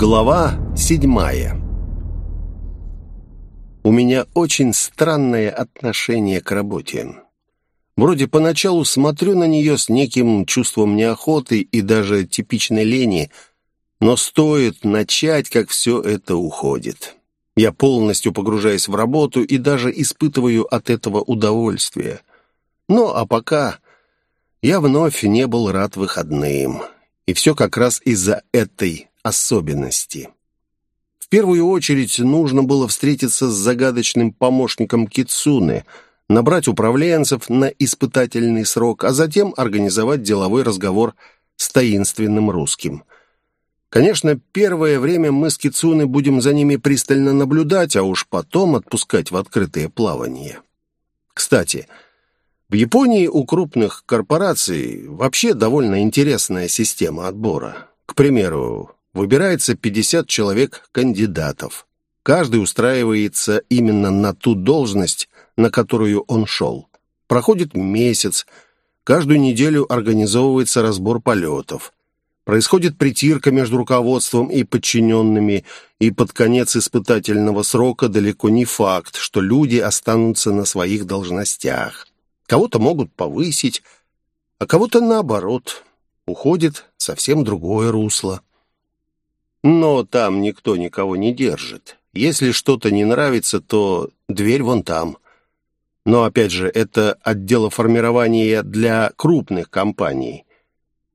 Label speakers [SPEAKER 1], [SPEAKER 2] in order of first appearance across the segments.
[SPEAKER 1] Глава седьмая У меня очень странное отношение к работе. Вроде поначалу смотрю на нее с неким чувством неохоты и даже типичной лени, но стоит начать, как все это уходит. Я полностью погружаюсь в работу и даже испытываю от этого удовольствие. Ну, а пока я вновь не был рад выходным. И все как раз из-за этой особенности. В первую очередь нужно было встретиться с загадочным помощником Кицуны, набрать управленцев на испытательный срок, а затем организовать деловой разговор с таинственным русским – Конечно, первое время мы с Кицуны будем за ними пристально наблюдать, а уж потом отпускать в открытое плавание. Кстати, в Японии у крупных корпораций вообще довольно интересная система отбора. К примеру, выбирается 50 человек кандидатов. Каждый устраивается именно на ту должность, на которую он шел. Проходит месяц, каждую неделю организовывается разбор полетов – Происходит притирка между руководством и подчиненными, и под конец испытательного срока далеко не факт, что люди останутся на своих должностях. Кого-то могут повысить, а кого-то наоборот. Уходит совсем другое русло. Но там никто никого не держит. Если что-то не нравится, то дверь вон там. Но, опять же, это отдел формирования для крупных компаний.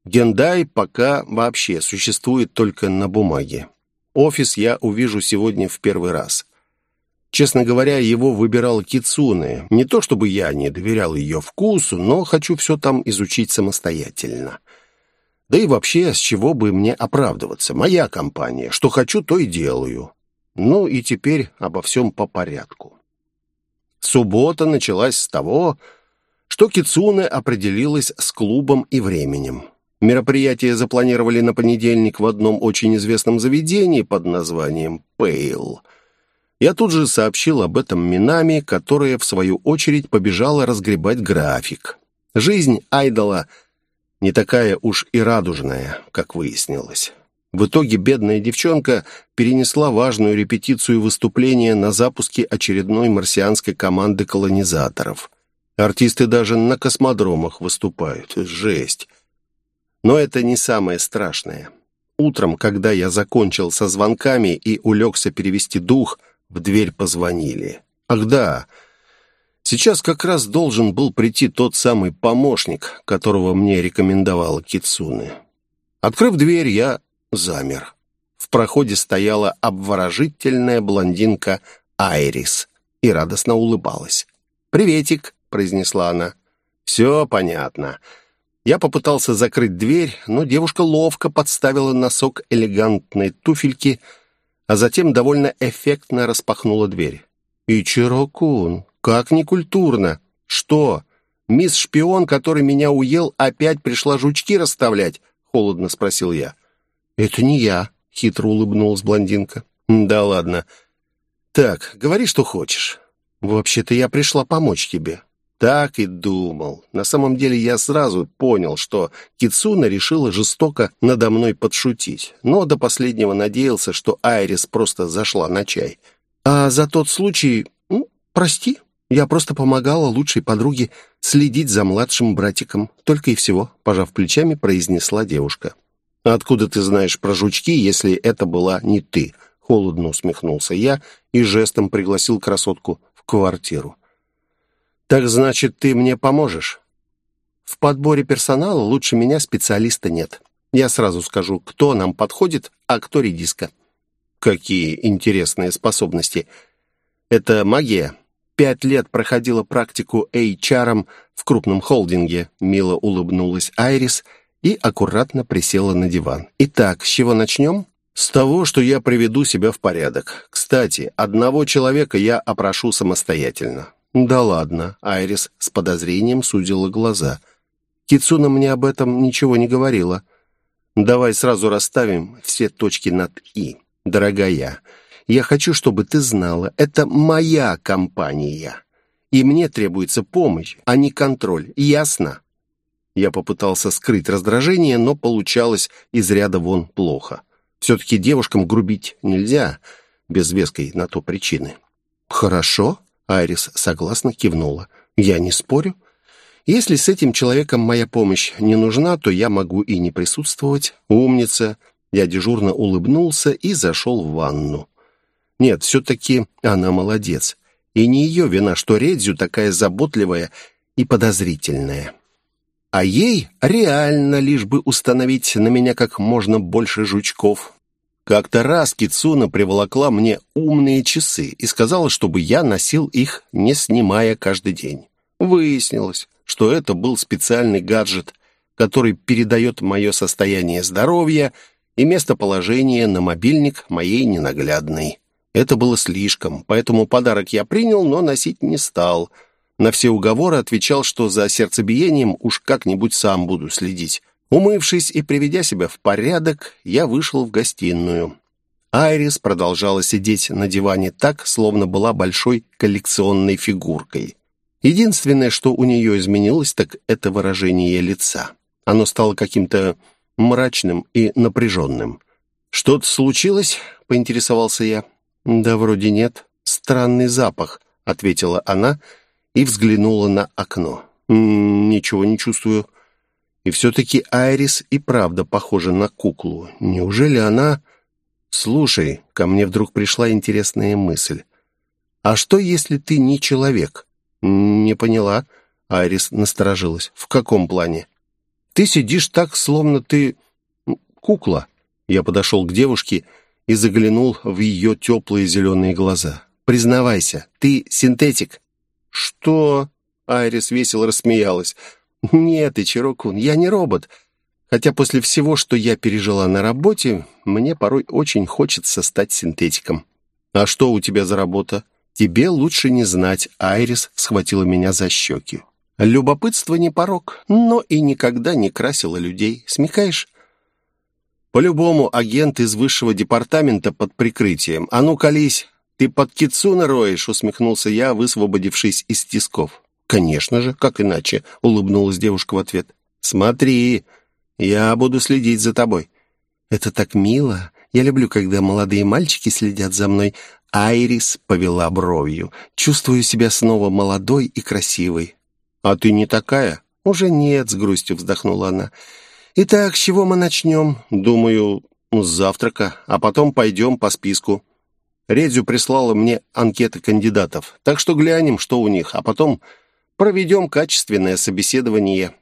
[SPEAKER 1] Гендай пока вообще существует только на бумаге. Офис я увижу сегодня в первый раз. Честно говоря, его выбирал Кицуне. Не то чтобы я не доверял ее вкусу, но хочу все там изучить самостоятельно. Да и вообще, с чего бы мне оправдываться? Моя компания. Что хочу, то и делаю. Ну и теперь обо всем по порядку. Суббота началась с того, что Кицуне определилась с клубом и временем. Мероприятие запланировали на понедельник в одном очень известном заведении под названием «Пейл». Я тут же сообщил об этом Минами, которая, в свою очередь, побежала разгребать график. Жизнь айдола не такая уж и радужная, как выяснилось. В итоге бедная девчонка перенесла важную репетицию выступления на запуске очередной марсианской команды колонизаторов. Артисты даже на космодромах выступают. Жесть. Но это не самое страшное. Утром, когда я закончил со звонками и улегся перевести дух, в дверь позвонили. Ах да, сейчас как раз должен был прийти тот самый помощник, которого мне рекомендовала Кицуны. Открыв дверь, я замер. В проходе стояла обворожительная блондинка Айрис и радостно улыбалась. «Приветик», — произнесла она. «Все понятно». Я попытался закрыть дверь, но девушка ловко подставила носок элегантной туфельки, а затем довольно эффектно распахнула дверь. «Ичиро-кун, как некультурно! Что, мисс-шпион, который меня уел, опять пришла жучки расставлять?» — холодно спросил я. «Это не я», — хитро улыбнулась блондинка. «Да ладно. Так, говори, что хочешь. Вообще-то я пришла помочь тебе. Так и думал. На самом деле я сразу понял, что Кицуна решила жестоко надо мной подшутить, но до последнего надеялся, что Айрис просто зашла на чай. А за тот случай, ну, прости, я просто помогала лучшей подруге следить за младшим братиком. Только и всего, пожав плечами, произнесла девушка. «Откуда ты знаешь про жучки, если это была не ты?» Холодно усмехнулся я и жестом пригласил красотку в квартиру. «Так значит, ты мне поможешь?» «В подборе персонала лучше меня специалиста нет. Я сразу скажу, кто нам подходит, а кто редиска». «Какие интересные способности!» «Это магия. Пять лет проходила практику HR в крупном холдинге», мило улыбнулась Айрис и аккуратно присела на диван. «Итак, с чего начнем?» «С того, что я приведу себя в порядок. Кстати, одного человека я опрошу самостоятельно. «Да ладно», — Айрис с подозрением судила глаза. «Кицуна мне об этом ничего не говорила. Давай сразу расставим все точки над «и». Дорогая, я хочу, чтобы ты знала, это моя компания, и мне требуется помощь, а не контроль. Ясно?» Я попытался скрыть раздражение, но получалось из ряда вон плохо. Все-таки девушкам грубить нельзя, без веской на то причины». «Хорошо», — Айрис согласно кивнула. «Я не спорю. Если с этим человеком моя помощь не нужна, то я могу и не присутствовать. Умница». Я дежурно улыбнулся и зашел в ванну. Нет, все-таки она молодец. И не ее вина, что Редзю такая заботливая и подозрительная. А ей реально лишь бы установить на меня как можно больше жучков. Как-то раз Кицуна приволокла мне умные часы и сказала, чтобы я носил их, не снимая каждый день. Выяснилось, что это был специальный гаджет, который передает мое состояние здоровья и местоположение на мобильник моей ненаглядной. Это было слишком, поэтому подарок я принял, но носить не стал — на все уговоры отвечал, что за сердцебиением уж как-нибудь сам буду следить. Умывшись и приведя себя в порядок, я вышел в гостиную. Айрис продолжала сидеть на диване так, словно была большой коллекционной фигуркой. Единственное, что у нее изменилось, так это выражение лица. Оно стало каким-то мрачным и напряженным. «Что-то случилось?» — поинтересовался я. «Да вроде нет. Странный запах», — ответила она, — и взглянула на окно. «Ничего не чувствую». И все-таки Айрис и правда похожа на куклу. Неужели она... «Слушай, ко мне вдруг пришла интересная мысль. А что, если ты не человек?» «Не поняла». Айрис насторожилась. «В каком плане?» «Ты сидишь так, словно ты... кукла». Я подошел к девушке и заглянул в ее теплые зеленые глаза. «Признавайся, ты синтетик». «Что?» — Айрис весело рассмеялась. «Нет, Ичирокун, я не робот. Хотя после всего, что я пережила на работе, мне порой очень хочется стать синтетиком». «А что у тебя за работа?» «Тебе лучше не знать», — Айрис схватила меня за щеки. «Любопытство не порог, но и никогда не красила людей. Смекаешь?» «По-любому агент из высшего департамента под прикрытием. А ну, колись, «Ты под кицуна роешь?» — усмехнулся я, высвободившись из тисков. «Конечно же, как иначе?» — улыбнулась девушка в ответ. «Смотри, я буду следить за тобой». «Это так мило. Я люблю, когда молодые мальчики следят за мной». Айрис повела бровью. «Чувствую себя снова молодой и красивой». «А ты не такая?» «Уже нет», — с грустью вздохнула она. «Итак, с чего мы начнем?» «Думаю, с завтрака, а потом пойдем по списку». Редзю прислала мне анкеты кандидатов, так что глянем, что у них, а потом проведем качественное собеседование.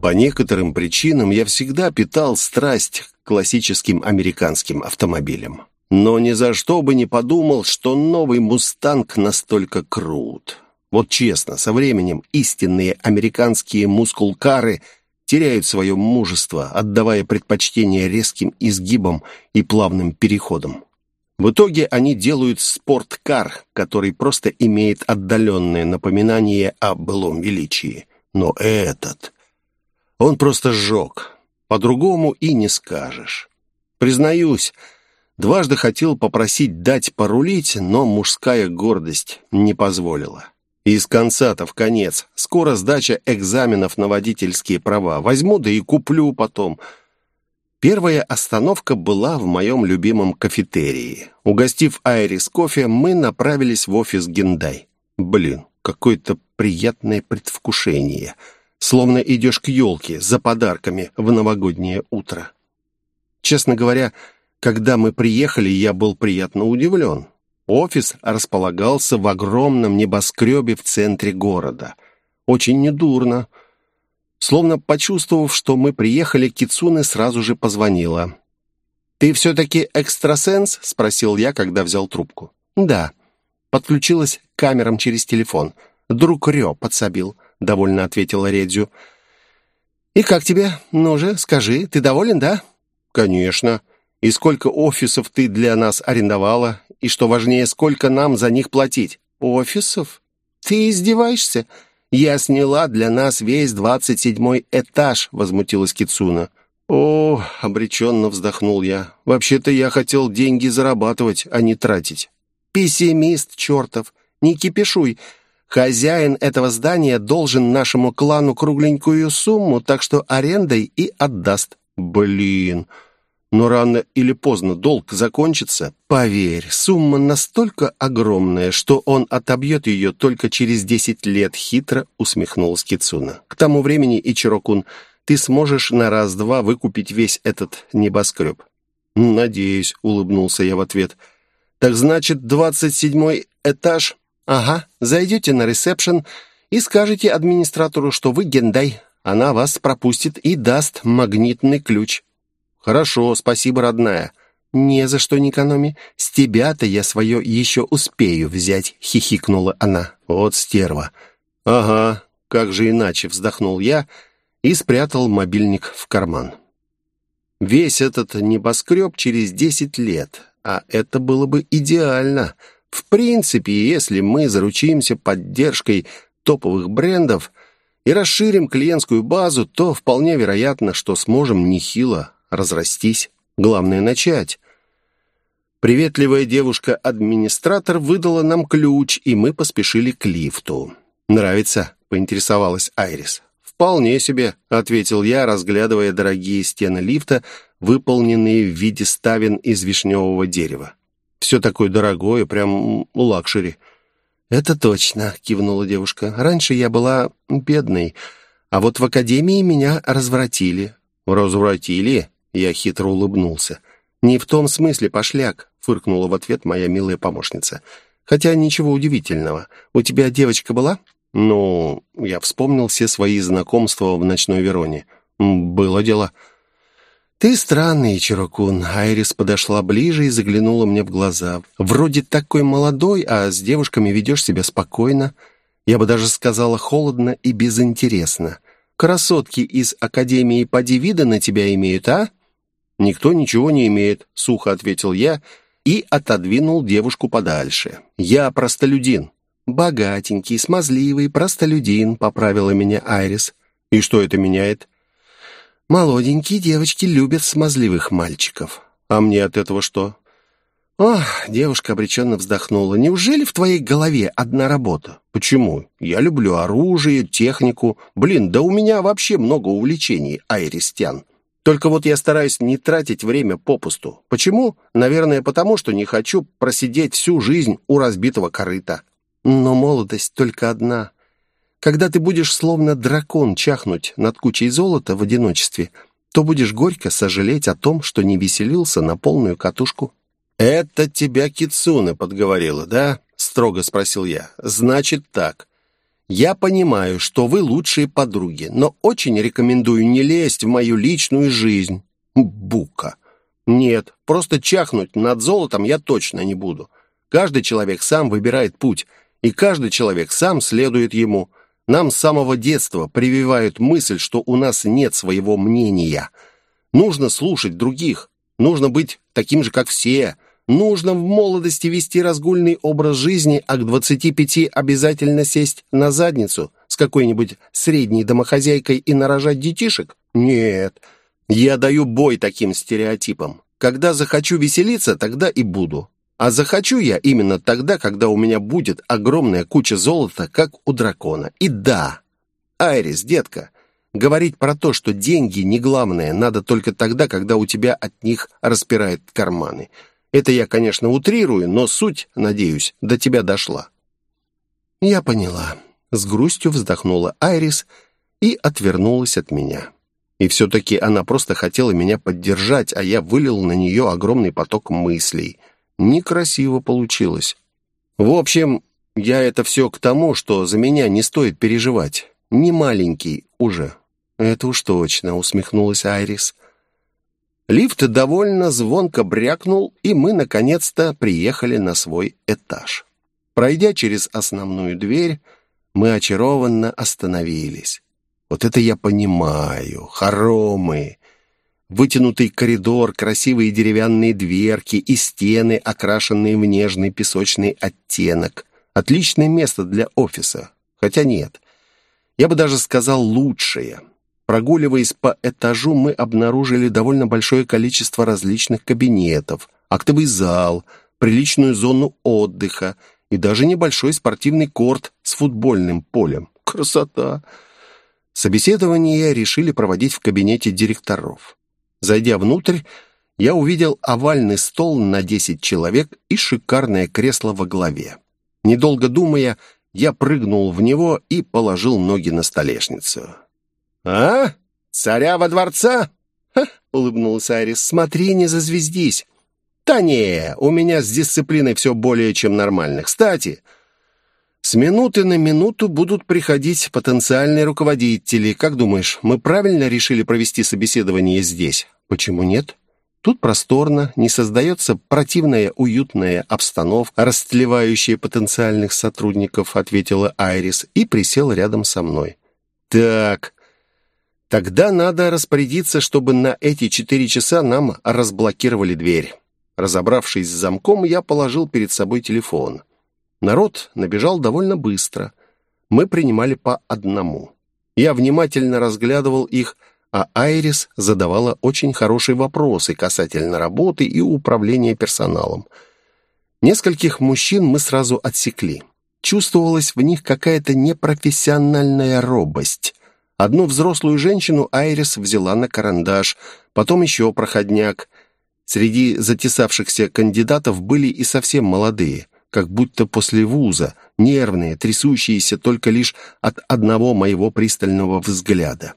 [SPEAKER 1] По некоторым причинам я всегда питал страсть к классическим американским автомобилям. Но ни за что бы не подумал, что новый «Мустанг» настолько крут. Вот честно, со временем истинные американские мускулкары – теряют свое мужество, отдавая предпочтение резким изгибам и плавным переходам. В итоге они делают спорткар, который просто имеет отдаленное напоминание о былом величии. Но этот... Он просто сжег. По-другому и не скажешь. Признаюсь, дважды хотел попросить дать порулить, но мужская гордость не позволила. Из конца-то в конец. Скоро сдача экзаменов на водительские права. Возьму, да и куплю потом. Первая остановка была в моем любимом кафетерии. Угостив Айрис кофе, мы направились в офис Гендай. Блин, какое-то приятное предвкушение. Словно идешь к елке за подарками в новогоднее утро. Честно говоря, когда мы приехали, я был приятно удивлен. Офис располагался в огромном небоскребе в центре города. Очень недурно. Словно почувствовав, что мы приехали, Кицуне сразу же позвонила. «Ты все-таки экстрасенс?» — спросил я, когда взял трубку. «Да». Подключилась к камерам через телефон. «Друг Рё подсобил», — довольно ответила Редзю. «И как тебе? Ну же, скажи, ты доволен, да?» «Конечно. И сколько офисов ты для нас арендовала? И, что важнее, сколько нам за них платить? Офисов? Ты издеваешься? Я сняла для нас весь двадцать седьмой этаж, возмутилась Кицуна. О, обреченно вздохнул я. Вообще-то я хотел деньги зарабатывать, а не тратить. Пессимист чертов. Не кипишуй. Хозяин этого здания должен нашему клану кругленькую сумму, так что арендой и отдаст. Блин, но рано или поздно долг закончится. Поверь, сумма настолько огромная, что он отобьет ее только через десять лет, хитро усмехнулась Кицуна. К тому времени, Ичирокун, ты сможешь на раз-два выкупить весь этот небоскреб. «Надеюсь», — улыбнулся я в ответ. «Так значит, двадцать седьмой этаж?» «Ага, зайдете на ресепшн и скажете администратору, что вы гендай. Она вас пропустит и даст магнитный ключ». «Хорошо, спасибо, родная». «Не за что, Никономи. С тебя-то я свое еще успею взять», — хихикнула она. «Вот стерва». «Ага, как же иначе», — вздохнул я и спрятал мобильник в карман. Весь этот небоскреб через десять лет, а это было бы идеально — в принципе, если мы заручимся поддержкой топовых брендов и расширим клиентскую базу, то вполне вероятно, что сможем нехило разрастись. Главное — начать. Приветливая девушка-администратор выдала нам ключ, и мы поспешили к лифту. «Нравится?» — поинтересовалась Айрис. «Вполне себе», — ответил я, разглядывая дорогие стены лифта, выполненные в виде ставен из вишневого дерева. Все такое дорогое, прям luxury». «Это точно», — кивнула девушка. «Раньше я была бедной, а вот в академии меня развратили». «Развратили?» — я хитро улыбнулся. «Не в том смысле, пошляк», — фыркнула в ответ моя милая помощница. «Хотя ничего удивительного. У тебя девочка была?» «Ну...» — я вспомнил все свои знакомства в ночной Вероне. «Было дело». «Ты странный, Чирокун». Айрис подошла ближе и заглянула мне в глаза. «Вроде такой молодой, а с девушками ведешь себя спокойно. Я бы даже сказала холодно и безинтересно. Красотки из Академии поди вида на тебя имеют, а?» «Никто ничего не имеет», — сухо ответил я и отодвинул девушку подальше. «Я простолюдин». «Богатенький, смазливый, простолюдин», — поправила меня Айрис. «И что это меняет?» Молоденькие девочки любят смазливых мальчиков. А мне от этого что? Ох, девушка обреченно вздохнула. Неужели в твоей голове одна работа? Почему? Я люблю оружие, технику. Блин, да у меня вообще много увлечений, айристян. Только вот я стараюсь не тратить время попусту. Почему? Наверное, потому что не хочу просидеть всю жизнь у разбитого корыта. Но молодость только одна. Когда ты будешь словно дракон чахнуть над кучей золота в одиночестве, то будешь горько сожалеть о том, что не веселился на полную катушку». «Это тебя Кицуна подговорила, да?» — строго спросил я. «Значит так. Я понимаю, что вы лучшие подруги, но очень рекомендую не лезть в мою личную жизнь. Бука. Нет, просто чахнуть над золотом я точно не буду. Каждый человек сам выбирает путь, и каждый человек сам следует ему. Нам с самого детства прививают мысль, что у нас нет своего мнения. Нужно слушать других, нужно быть таким же, как все. Нужно в молодости вести разгульный образ жизни, а к 25 обязательно сесть на задницу с какой-нибудь средней домохозяйкой и нарожать детишек? Нет. Я даю бой таким стереотипам. Когда захочу веселиться, тогда и буду. А захочу я именно тогда, когда у меня будет огромная куча золота, как у дракона. И да, Айрис, детка, говорить про то, что деньги не главное, надо только тогда, когда у тебя от них распирает карманы. Это я, конечно, утрирую, но суть, надеюсь, до тебя дошла. Я поняла. С грустью вздохнула Айрис и отвернулась от меня. И все-таки она просто хотела меня поддержать, а я вылил на нее огромный поток мыслей — Некрасиво получилось. В общем, я это все к тому, что за меня не стоит переживать. Не маленький уже. Это уж точно, усмехнулась Айрис. Лифт довольно звонко брякнул, и мы, наконец-то, приехали на свой этаж. Пройдя через основную дверь, мы очарованно остановились. Вот это я понимаю, хоромы. Вытянутый коридор, красивые деревянные дверки и стены, окрашенные в нежный песочный оттенок. Отличное место для офиса. Хотя нет. Я бы даже сказал лучшее. Прогуливаясь по этажу, мы обнаружили довольно большое количество различных кабинетов, актовый зал, приличную зону отдыха и даже небольшой спортивный корт с футбольным полем. Красота! Собеседование решили проводить в кабинете директоров. Зайдя внутрь, я увидел овальный стол на 10 человек и шикарное кресло во главе. Недолго думая, я прыгнул в него и положил ноги на столешницу. «А? Царя во дворца?» Улыбнулся Айрис. «Смотри, не зазвездись». «Да не, у меня с дисциплиной все более чем нормально. Кстати, с минуты на минуту будут приходить потенциальные руководители. Как думаешь, мы правильно решили провести собеседование здесь? Почему нет? Тут просторно, не создается противная уютная обстановка, растлевающая потенциальных сотрудников, ответила Айрис и присела рядом со мной. Так, тогда надо распорядиться, чтобы на эти четыре часа нам разблокировали дверь. Разобравшись с замком, я положил перед собой телефон. Народ набежал довольно быстро. Мы принимали по одному. Я внимательно разглядывал их, а Айрис задавала очень хорошие вопросы касательно работы и управления персоналом. Нескольких мужчин мы сразу отсекли. Чувствовалась в них какая-то непрофессиональная робость. Одну взрослую женщину Айрис взяла на карандаш, потом еще проходняк. Среди затесавшихся кандидатов были и совсем молодые как будто после вуза, нервные, трясущиеся только лишь от одного моего пристального взгляда.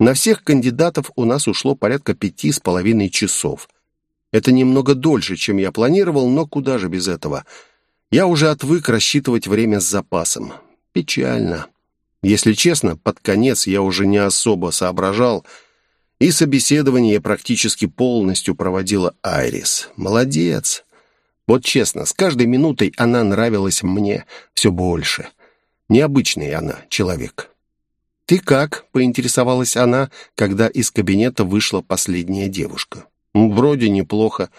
[SPEAKER 1] На всех кандидатов у нас ушло порядка пяти с половиной часов. Это немного дольше, чем я планировал, но куда же без этого. Я уже отвык рассчитывать время с запасом. Печально. Если честно, под конец я уже не особо соображал, и собеседование практически полностью проводила Айрис. Молодец. Вот честно, с каждой минутой она нравилась мне все больше. Необычный она человек. «Ты как?» — поинтересовалась она, когда из кабинета вышла последняя девушка. «Вроде неплохо.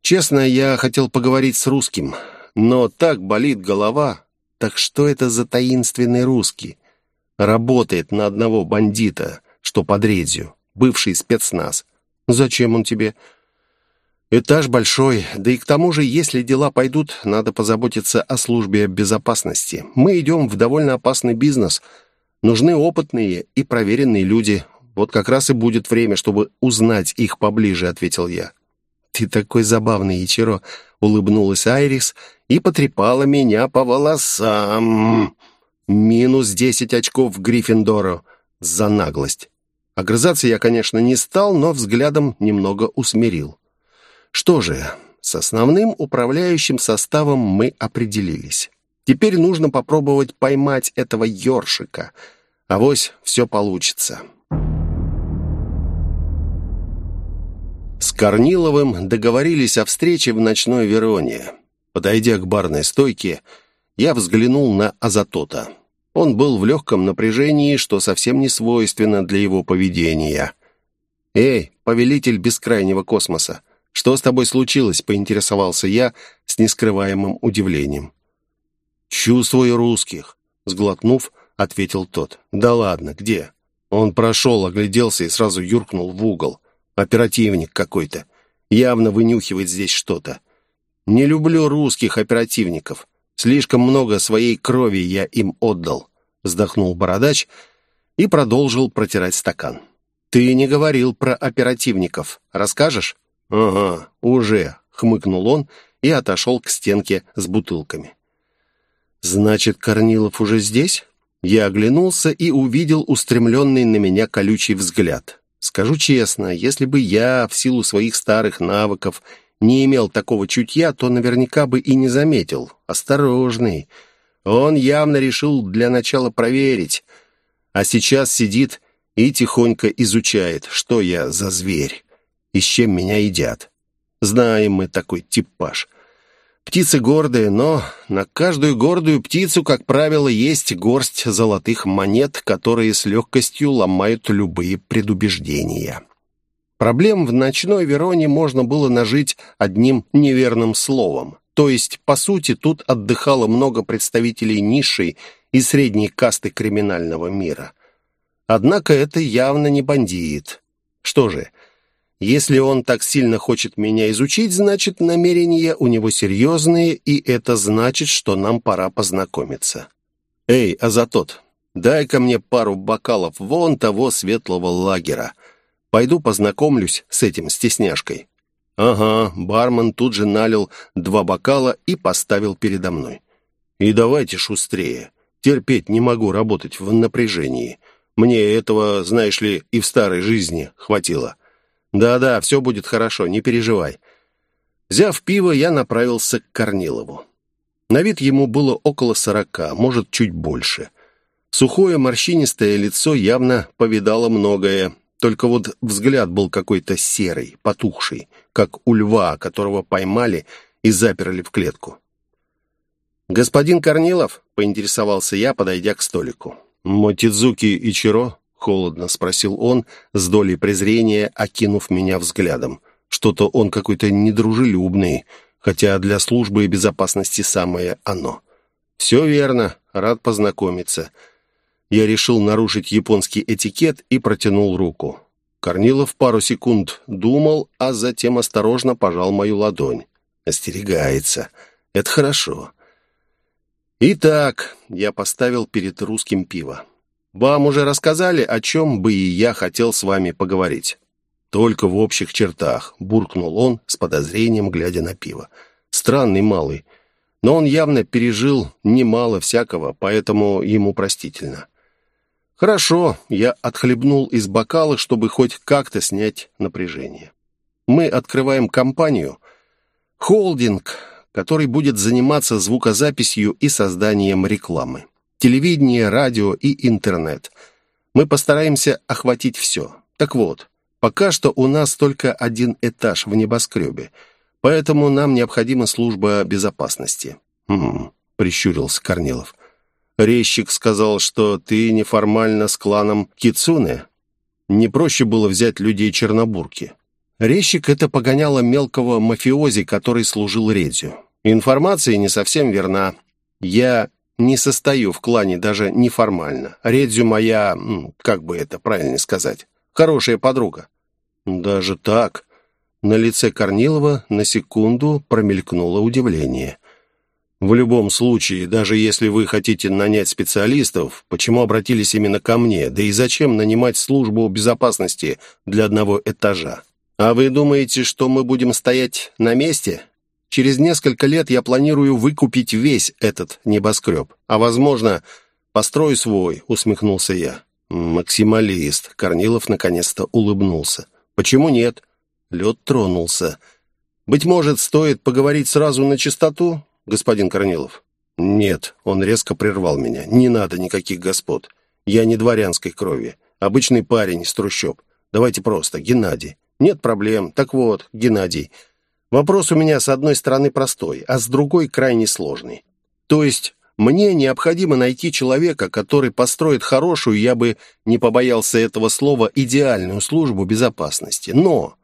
[SPEAKER 1] Честно, я хотел поговорить с русским, но так болит голова. Так что это за таинственный русский? Работает на одного бандита, что под редзю, бывший спецназ. Зачем он тебе?» Этаж большой, да и к тому же, если дела пойдут, надо позаботиться о службе безопасности. Мы идем в довольно опасный бизнес. Нужны опытные и проверенные люди. Вот как раз и будет время, чтобы узнать их поближе», — ответил я. «Ты такой забавный, Ичиро», — улыбнулась Айрис и потрепала меня по волосам. «Минус десять очков Гриффиндору за наглость». Огрызаться я, конечно, не стал, но взглядом немного усмирил. Что же, с основным управляющим составом мы определились. Теперь нужно попробовать поймать этого ёршика. Авось все получится. С Корниловым договорились о встрече в ночной Вероне. Подойдя к барной стойке, я взглянул на Азатота. Он был в легком напряжении, что совсем не свойственно для его поведения. «Эй, повелитель бескрайнего космоса, «Что с тобой случилось?» — поинтересовался я с нескрываемым удивлением. «Чувствую русских», — сглотнув, ответил тот. «Да ладно, где?» Он прошел, огляделся и сразу юркнул в угол. Оперативник какой-то. Явно вынюхивает здесь что-то. Не люблю русских оперативников. Слишком много своей крови я им отдал. Вздохнул бородач и продолжил протирать стакан. «Ты не говорил про оперативников. Расскажешь?» «Ага, уже», — хмыкнул он и отошел к стенке с бутылками. «Значит, Корнилов уже здесь?» Я оглянулся и увидел устремленный на меня колючий взгляд. Скажу честно, если бы я, в силу своих старых навыков, не имел такого чутья, то наверняка бы и не заметил. Осторожный. Он явно решил для начала проверить. А сейчас сидит и тихонько изучает, что я за зверь и с чем меня едят. Знаем мы такой типаж. Птицы гордые, но на каждую гордую птицу, как правило, есть горсть золотых монет, которые с легкостью ломают любые предубеждения. Проблем в ночной Вероне можно было нажить одним неверным словом. То есть, по сути, тут отдыхало много представителей низшей и средней касты криминального мира. Однако это явно не бандит. Что же, Если он так сильно хочет меня изучить, значит, намерения у него серьезные, и это значит, что нам пора познакомиться. Эй, Азатот, дай-ка мне пару бокалов вон того светлого лагера. Пойду познакомлюсь с этим стесняшкой. Ага, бармен тут же налил два бокала и поставил передо мной. И давайте шустрее. Терпеть не могу работать в напряжении. Мне этого, знаешь ли, и в старой жизни хватило. «Да-да, все будет хорошо, не переживай». Взяв пиво, я направился к Корнилову. На вид ему было около сорока, может, чуть больше. Сухое морщинистое лицо явно повидало многое, только вот взгляд был какой-то серый, потухший, как у льва, которого поймали и заперли в клетку. «Господин Корнилов?» — поинтересовался я, подойдя к столику. «Мотидзуки Ичиро?» — холодно спросил он, с долей презрения окинув меня взглядом. Что-то он какой-то недружелюбный, хотя для службы и безопасности самое оно. «Все верно, рад познакомиться». Я решил нарушить японский этикет и протянул руку. Корнилов пару секунд думал, а затем осторожно пожал мою ладонь. Остерегается. Это хорошо. Итак, я поставил перед русским пиво. Вам уже рассказали, о чем бы и я хотел с вами поговорить. Только в общих чертах, буркнул он с подозрением, глядя на пиво. Странный малый, но он явно пережил немало всякого, поэтому ему простительно. Хорошо, я отхлебнул из бокала, чтобы хоть как-то снять напряжение. Мы открываем компанию, холдинг, который будет заниматься звукозаписью и созданием рекламы телевидение, радио и интернет. Мы постараемся охватить все. Так вот, пока что у нас только один этаж в небоскребе, поэтому нам необходима служба безопасности». «Хм...» — прищурился Корнилов. «Резчик сказал, что ты неформально с кланом Кицуне. Не проще было взять людей Чернобурки». Резчик — это погоняло мелкого мафиози, который служил Редзю. Информация не совсем верна. Я не состою в клане даже неформально. Редзю моя, как бы это правильно сказать, хорошая подруга. Даже так? На лице Корнилова на секунду промелькнуло удивление. В любом случае, даже если вы хотите нанять специалистов, почему обратились именно ко мне? Да и зачем нанимать службу безопасности для одного этажа? А вы думаете, что мы будем стоять на месте? Через несколько лет я планирую выкупить весь этот небоскреб. А, возможно, построю свой», — усмехнулся я. «Максималист», — Корнилов наконец-то улыбнулся. «Почему нет?» Лед тронулся. «Быть может, стоит поговорить сразу на чистоту, господин Корнилов?» «Нет», — он резко прервал меня. «Не надо никаких господ. Я не дворянской крови. Обычный парень из трущоб. Давайте просто, Геннадий. Нет проблем. Так вот, Геннадий, Вопрос у меня с одной стороны простой, а с другой крайне сложный. То есть мне необходимо найти человека, который построит хорошую, я бы не побоялся этого слова, идеальную службу безопасности. Но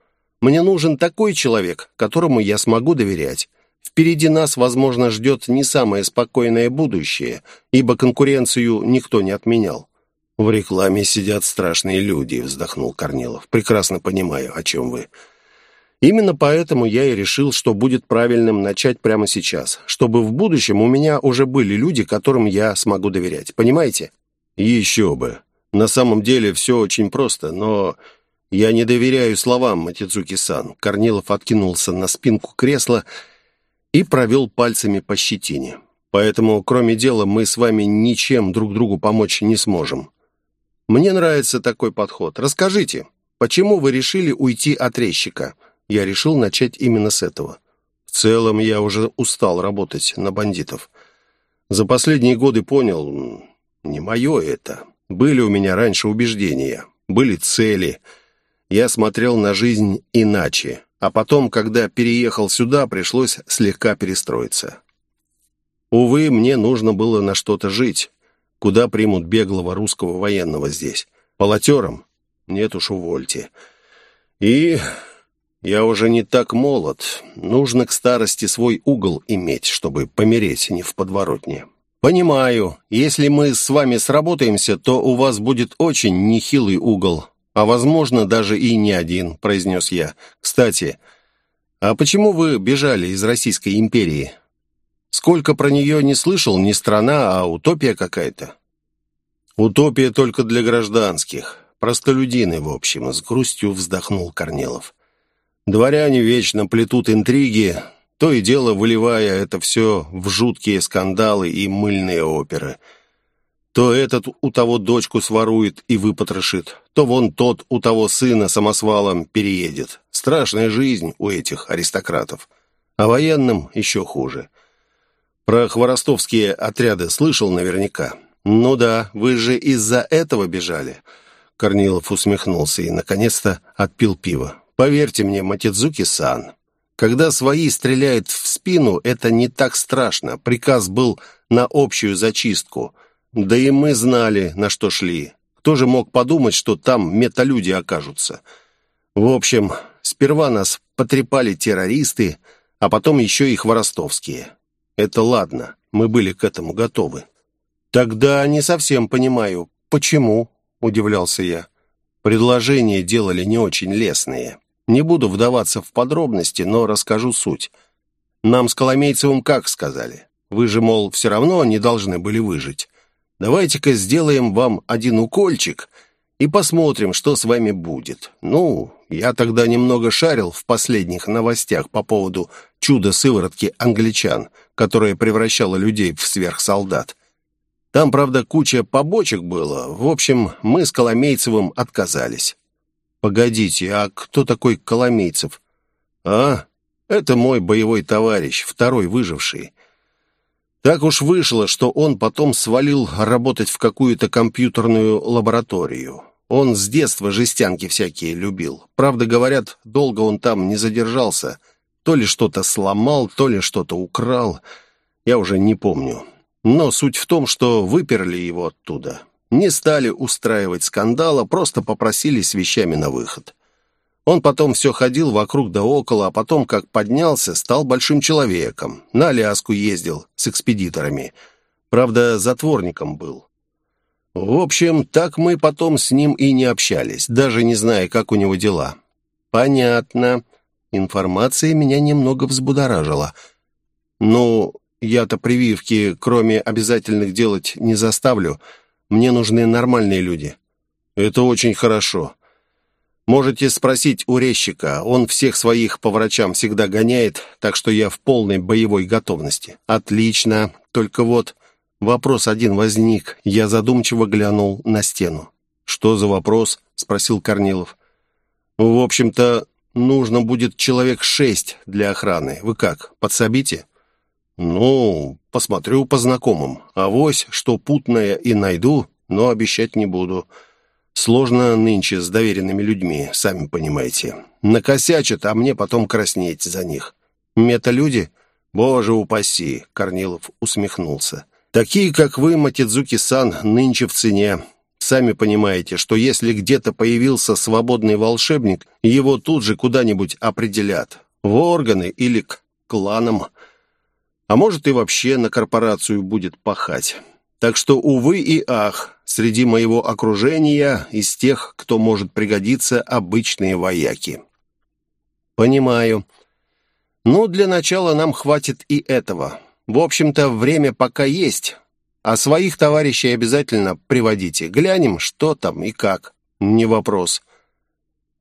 [SPEAKER 1] мне нужен такой человек, которому я смогу доверять. Впереди нас, возможно, ждет не самое спокойное будущее, ибо конкуренцию никто не отменял. «В рекламе сидят страшные люди», — вздохнул Корнилов. «Прекрасно понимаю, о чем вы». Именно поэтому я и решил, что будет правильным начать прямо сейчас, чтобы в будущем у меня уже были люди, которым я смогу доверять. Понимаете? Еще бы. На самом деле все очень просто, но я не доверяю словам Матидзуки-сан. Корнилов откинулся на спинку кресла и провел пальцами по щетине. Поэтому, кроме дела, мы с вами ничем друг другу помочь не сможем. Мне нравится такой подход. Расскажите, почему вы решили уйти от резчика? Я решил начать именно с этого. В целом, я уже устал работать на бандитов. За последние годы понял, не мое это. Были у меня раньше убеждения, были цели. Я смотрел на жизнь иначе. А потом, когда переехал сюда, пришлось слегка перестроиться. Увы, мне нужно было на что-то жить. Куда примут беглого русского военного здесь? Полотером? Нет уж, увольте. И я уже не так молод. Нужно к старости свой угол иметь, чтобы помереть не в подворотне. Понимаю. Если мы с вами сработаемся, то у вас будет очень нехилый угол. «А, возможно, даже и не один», — произнес я. «Кстати, а почему вы бежали из Российской империи? Сколько про нее не слышал, не страна, а утопия какая-то». «Утопия только для гражданских. Простолюдины, в общем», — с грустью вздохнул Корнелов. «Дворяне вечно плетут интриги, то и дело выливая это все в жуткие скандалы и мыльные оперы» то этот у того дочку сворует и выпотрошит, то вон тот у того сына самосвалом переедет. Страшная жизнь у этих аристократов. А военным еще хуже. Про хворостовские отряды слышал наверняка. «Ну да, вы же из-за этого бежали». Корнилов усмехнулся и, наконец-то, отпил пиво. «Поверьте мне, Матидзуки-сан, когда свои стреляют в спину, это не так страшно. Приказ был на общую зачистку». Да и мы знали, на что шли. Кто же мог подумать, что там металюди окажутся? В общем, сперва нас потрепали террористы, а потом еще и хворостовские. Это ладно, мы были к этому готовы. Тогда не совсем понимаю, почему, удивлялся я. Предложения делали не очень лестные. Не буду вдаваться в подробности, но расскажу суть. Нам с Коломейцевым как сказали? Вы же, мол, все равно не должны были выжить. Давайте-ка сделаем вам один укольчик и посмотрим, что с вами будет. Ну, я тогда немного шарил в последних новостях по поводу чуда-сыворотки англичан, которая превращала людей в сверхсолдат. Там, правда, куча побочек было. В общем, мы с Коломейцевым отказались. Погодите, а кто такой Коломейцев? А, это мой боевой товарищ, второй выживший. Так уж вышло, что он потом свалил работать в какую-то компьютерную лабораторию. Он с детства жестянки всякие любил. Правда, говорят, долго он там не задержался. То ли что-то сломал, то ли что-то украл. Я уже не помню. Но суть в том, что выперли его оттуда. Не стали устраивать скандала, просто попросили с вещами на выход. Он потом все ходил вокруг да около, а потом, как поднялся, стал большим человеком. На Аляску ездил с экспедиторами. Правда, затворником был. В общем, так мы потом с ним и не общались, даже не зная, как у него дела. Понятно. Информация меня немного взбудоражила. Ну, я-то прививки, кроме обязательных, делать не заставлю. Мне нужны нормальные люди. Это очень хорошо. Можете спросить у резчика, он всех своих по врачам всегда гоняет, так что я в полной боевой готовности. Отлично, только вот вопрос один возник. Я задумчиво глянул на стену. Что за вопрос? спросил Корнилов. В общем-то, нужно будет человек шесть для охраны. Вы как, подсобите? Ну, посмотрю по знакомым. Авось, что путное и найду, но обещать не буду. Сложно нынче с доверенными людьми, сами понимаете. Накосячат, а мне потом краснеть за них. Мета-люди? Боже упаси!» Корнилов усмехнулся. «Такие, как вы, Матидзуки-сан, нынче в цене. Сами понимаете, что если где-то появился свободный волшебник, его тут же куда-нибудь определят. В органы или к кланам. А может и вообще на корпорацию будет пахать. Так что, увы и ах, среди моего окружения из тех, кто может пригодиться, обычные вояки. Понимаю. Ну, для начала нам хватит и этого. В общем-то, время пока есть. А своих товарищей обязательно приводите. Глянем, что там и как. Не вопрос.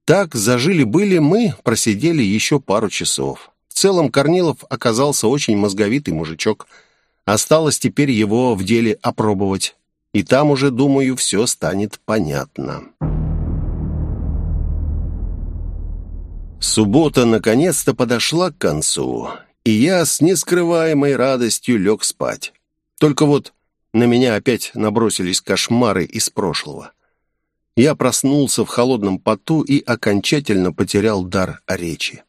[SPEAKER 1] Так зажили-были мы, просидели еще пару часов. Целом Корнилов оказался очень мозговитый мужичок – Осталось теперь его в деле опробовать. И там уже, думаю, все станет понятно. Суббота наконец-то подошла к концу, и я с нескрываемой радостью лег спать. Только вот на меня опять набросились кошмары из прошлого. Я проснулся в холодном поту и окончательно потерял дар речи.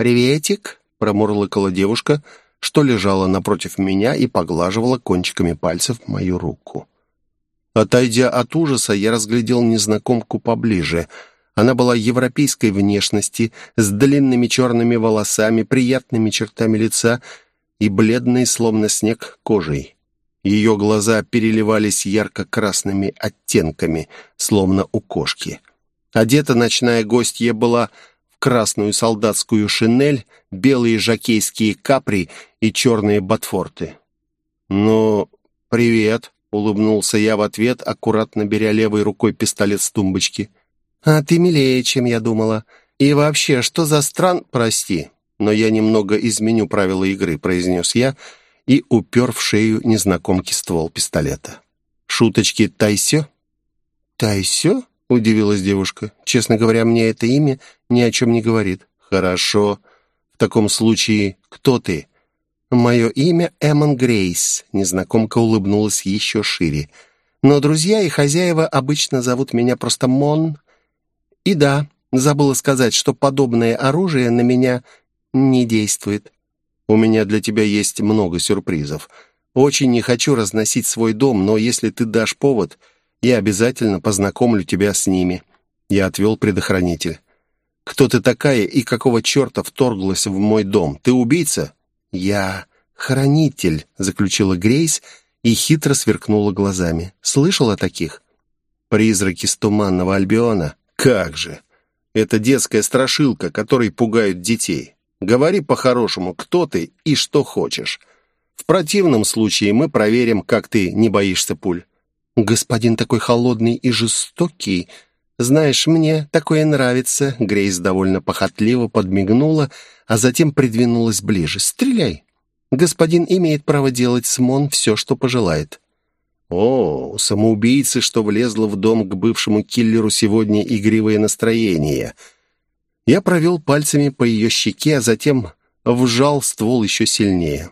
[SPEAKER 1] «Приветик», — промурлыкала девушка, — что лежала напротив меня и поглаживала кончиками пальцев мою руку. Отойдя от ужаса, я разглядел незнакомку поближе. Она была европейской внешности, с длинными черными волосами, приятными чертами лица и бледной, словно снег, кожей. Ее глаза переливались ярко-красными оттенками, словно у кошки. Одета ночная гостья была красную солдатскую шинель, белые жакейские капри и черные ботфорты. «Ну, привет», — улыбнулся я в ответ, аккуратно беря левой рукой пистолет с тумбочки. «А ты милее, чем я думала. И вообще, что за стран...» «Прости, но я немного изменю правила игры», — произнес я и упер в шею незнакомки ствол пистолета. «Шуточки Тайсё?» «Тайсё?» — удивилась девушка. «Честно говоря, мне это имя ни о чем не говорит». «Хорошо. В таком случае, кто ты?» «Мое имя Эммон Грейс», — незнакомка улыбнулась еще шире. «Но друзья и хозяева обычно зовут меня просто Мон. И да, забыла сказать, что подобное оружие на меня не действует. У меня для тебя есть много сюрпризов. Очень не хочу разносить свой дом, но если ты дашь повод, я обязательно познакомлю тебя с ними». Я отвел предохранитель. «Кто ты такая и какого черта вторглась в мой дом? Ты убийца?» «Я хранитель», — заключила Грейс и хитро сверкнула глазами. «Слышал о таких?» «Призраки с туманного Альбиона? Как же! Это детская страшилка, которой пугают детей. Говори по-хорошему, кто ты и что хочешь. В противном случае мы проверим, как ты не боишься пуль». «Господин такой холодный и жестокий. Знаешь, мне такое нравится». Грейс довольно похотливо подмигнула, а затем придвинулась ближе. «Стреляй! Господин имеет право делать с Мон все, что пожелает». «О, самоубийцы, что влезло в дом к бывшему киллеру сегодня игривое настроение». Я провел пальцами по ее щеке, а затем вжал ствол еще сильнее.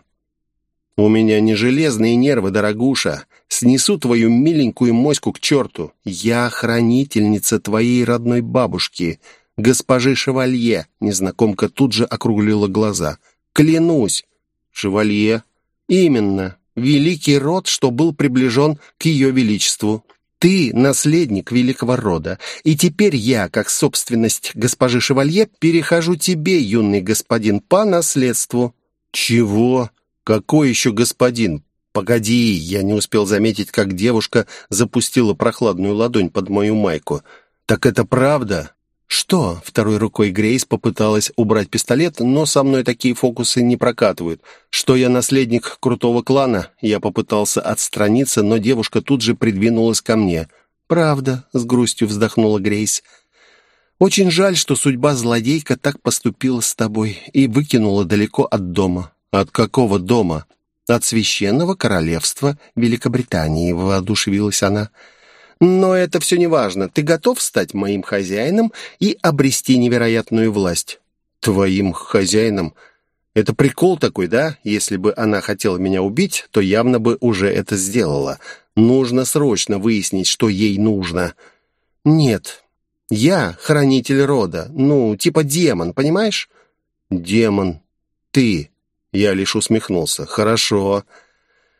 [SPEAKER 1] «У меня не железные нервы, дорогуша. Снесу твою миленькую моську к черту. Я хранительница твоей родной бабушки госпожи Шевалье!» Незнакомка тут же округлила глаза. «Клянусь!» «Шевалье!» «Именно! Великий род, что был приближен к ее величеству!» Ты наследник великого рода, и теперь я, как собственность госпожи Шевалье, перехожу тебе, юный господин, по наследству». «Чего? Какой еще господин? Погоди!» Я не успел заметить, как девушка запустила прохладную ладонь под мою майку. «Так это правда?» «Что?» — второй рукой Грейс попыталась убрать пистолет, но со мной такие фокусы не прокатывают. «Что я наследник крутого клана?» Я попытался отстраниться, но девушка тут же придвинулась ко мне. «Правда», — с грустью вздохнула Грейс. «Очень жаль, что судьба злодейка так поступила с тобой и выкинула далеко от дома». «От какого дома?» «От священного королевства Великобритании», — воодушевилась она. Но это все не важно. Ты готов стать моим хозяином и обрести невероятную власть?» «Твоим хозяином?» «Это прикол такой, да? Если бы она хотела меня убить, то явно бы уже это сделала. Нужно срочно выяснить, что ей нужно». «Нет, я хранитель рода. Ну, типа демон, понимаешь?» «Демон. Ты». Я лишь усмехнулся. «Хорошо».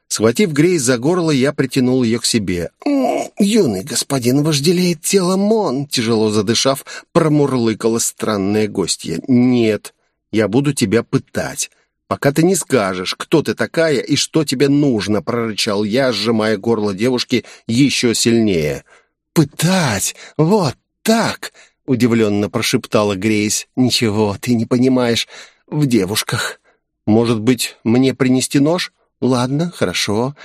[SPEAKER 1] Схватив Грейс за горло, я притянул ее к себе. «Юный господин вожделеет тело Мон», — тяжело задышав, промурлыкала странная гостья. «Нет, я буду тебя пытать, пока ты не скажешь, кто ты такая и что тебе нужно», — прорычал я, сжимая горло девушки еще сильнее. «Пытать? Вот так!» — удивленно прошептала Грейс. «Ничего, ты не понимаешь в девушках. Может быть, мне принести нож?» «Ладно, хорошо.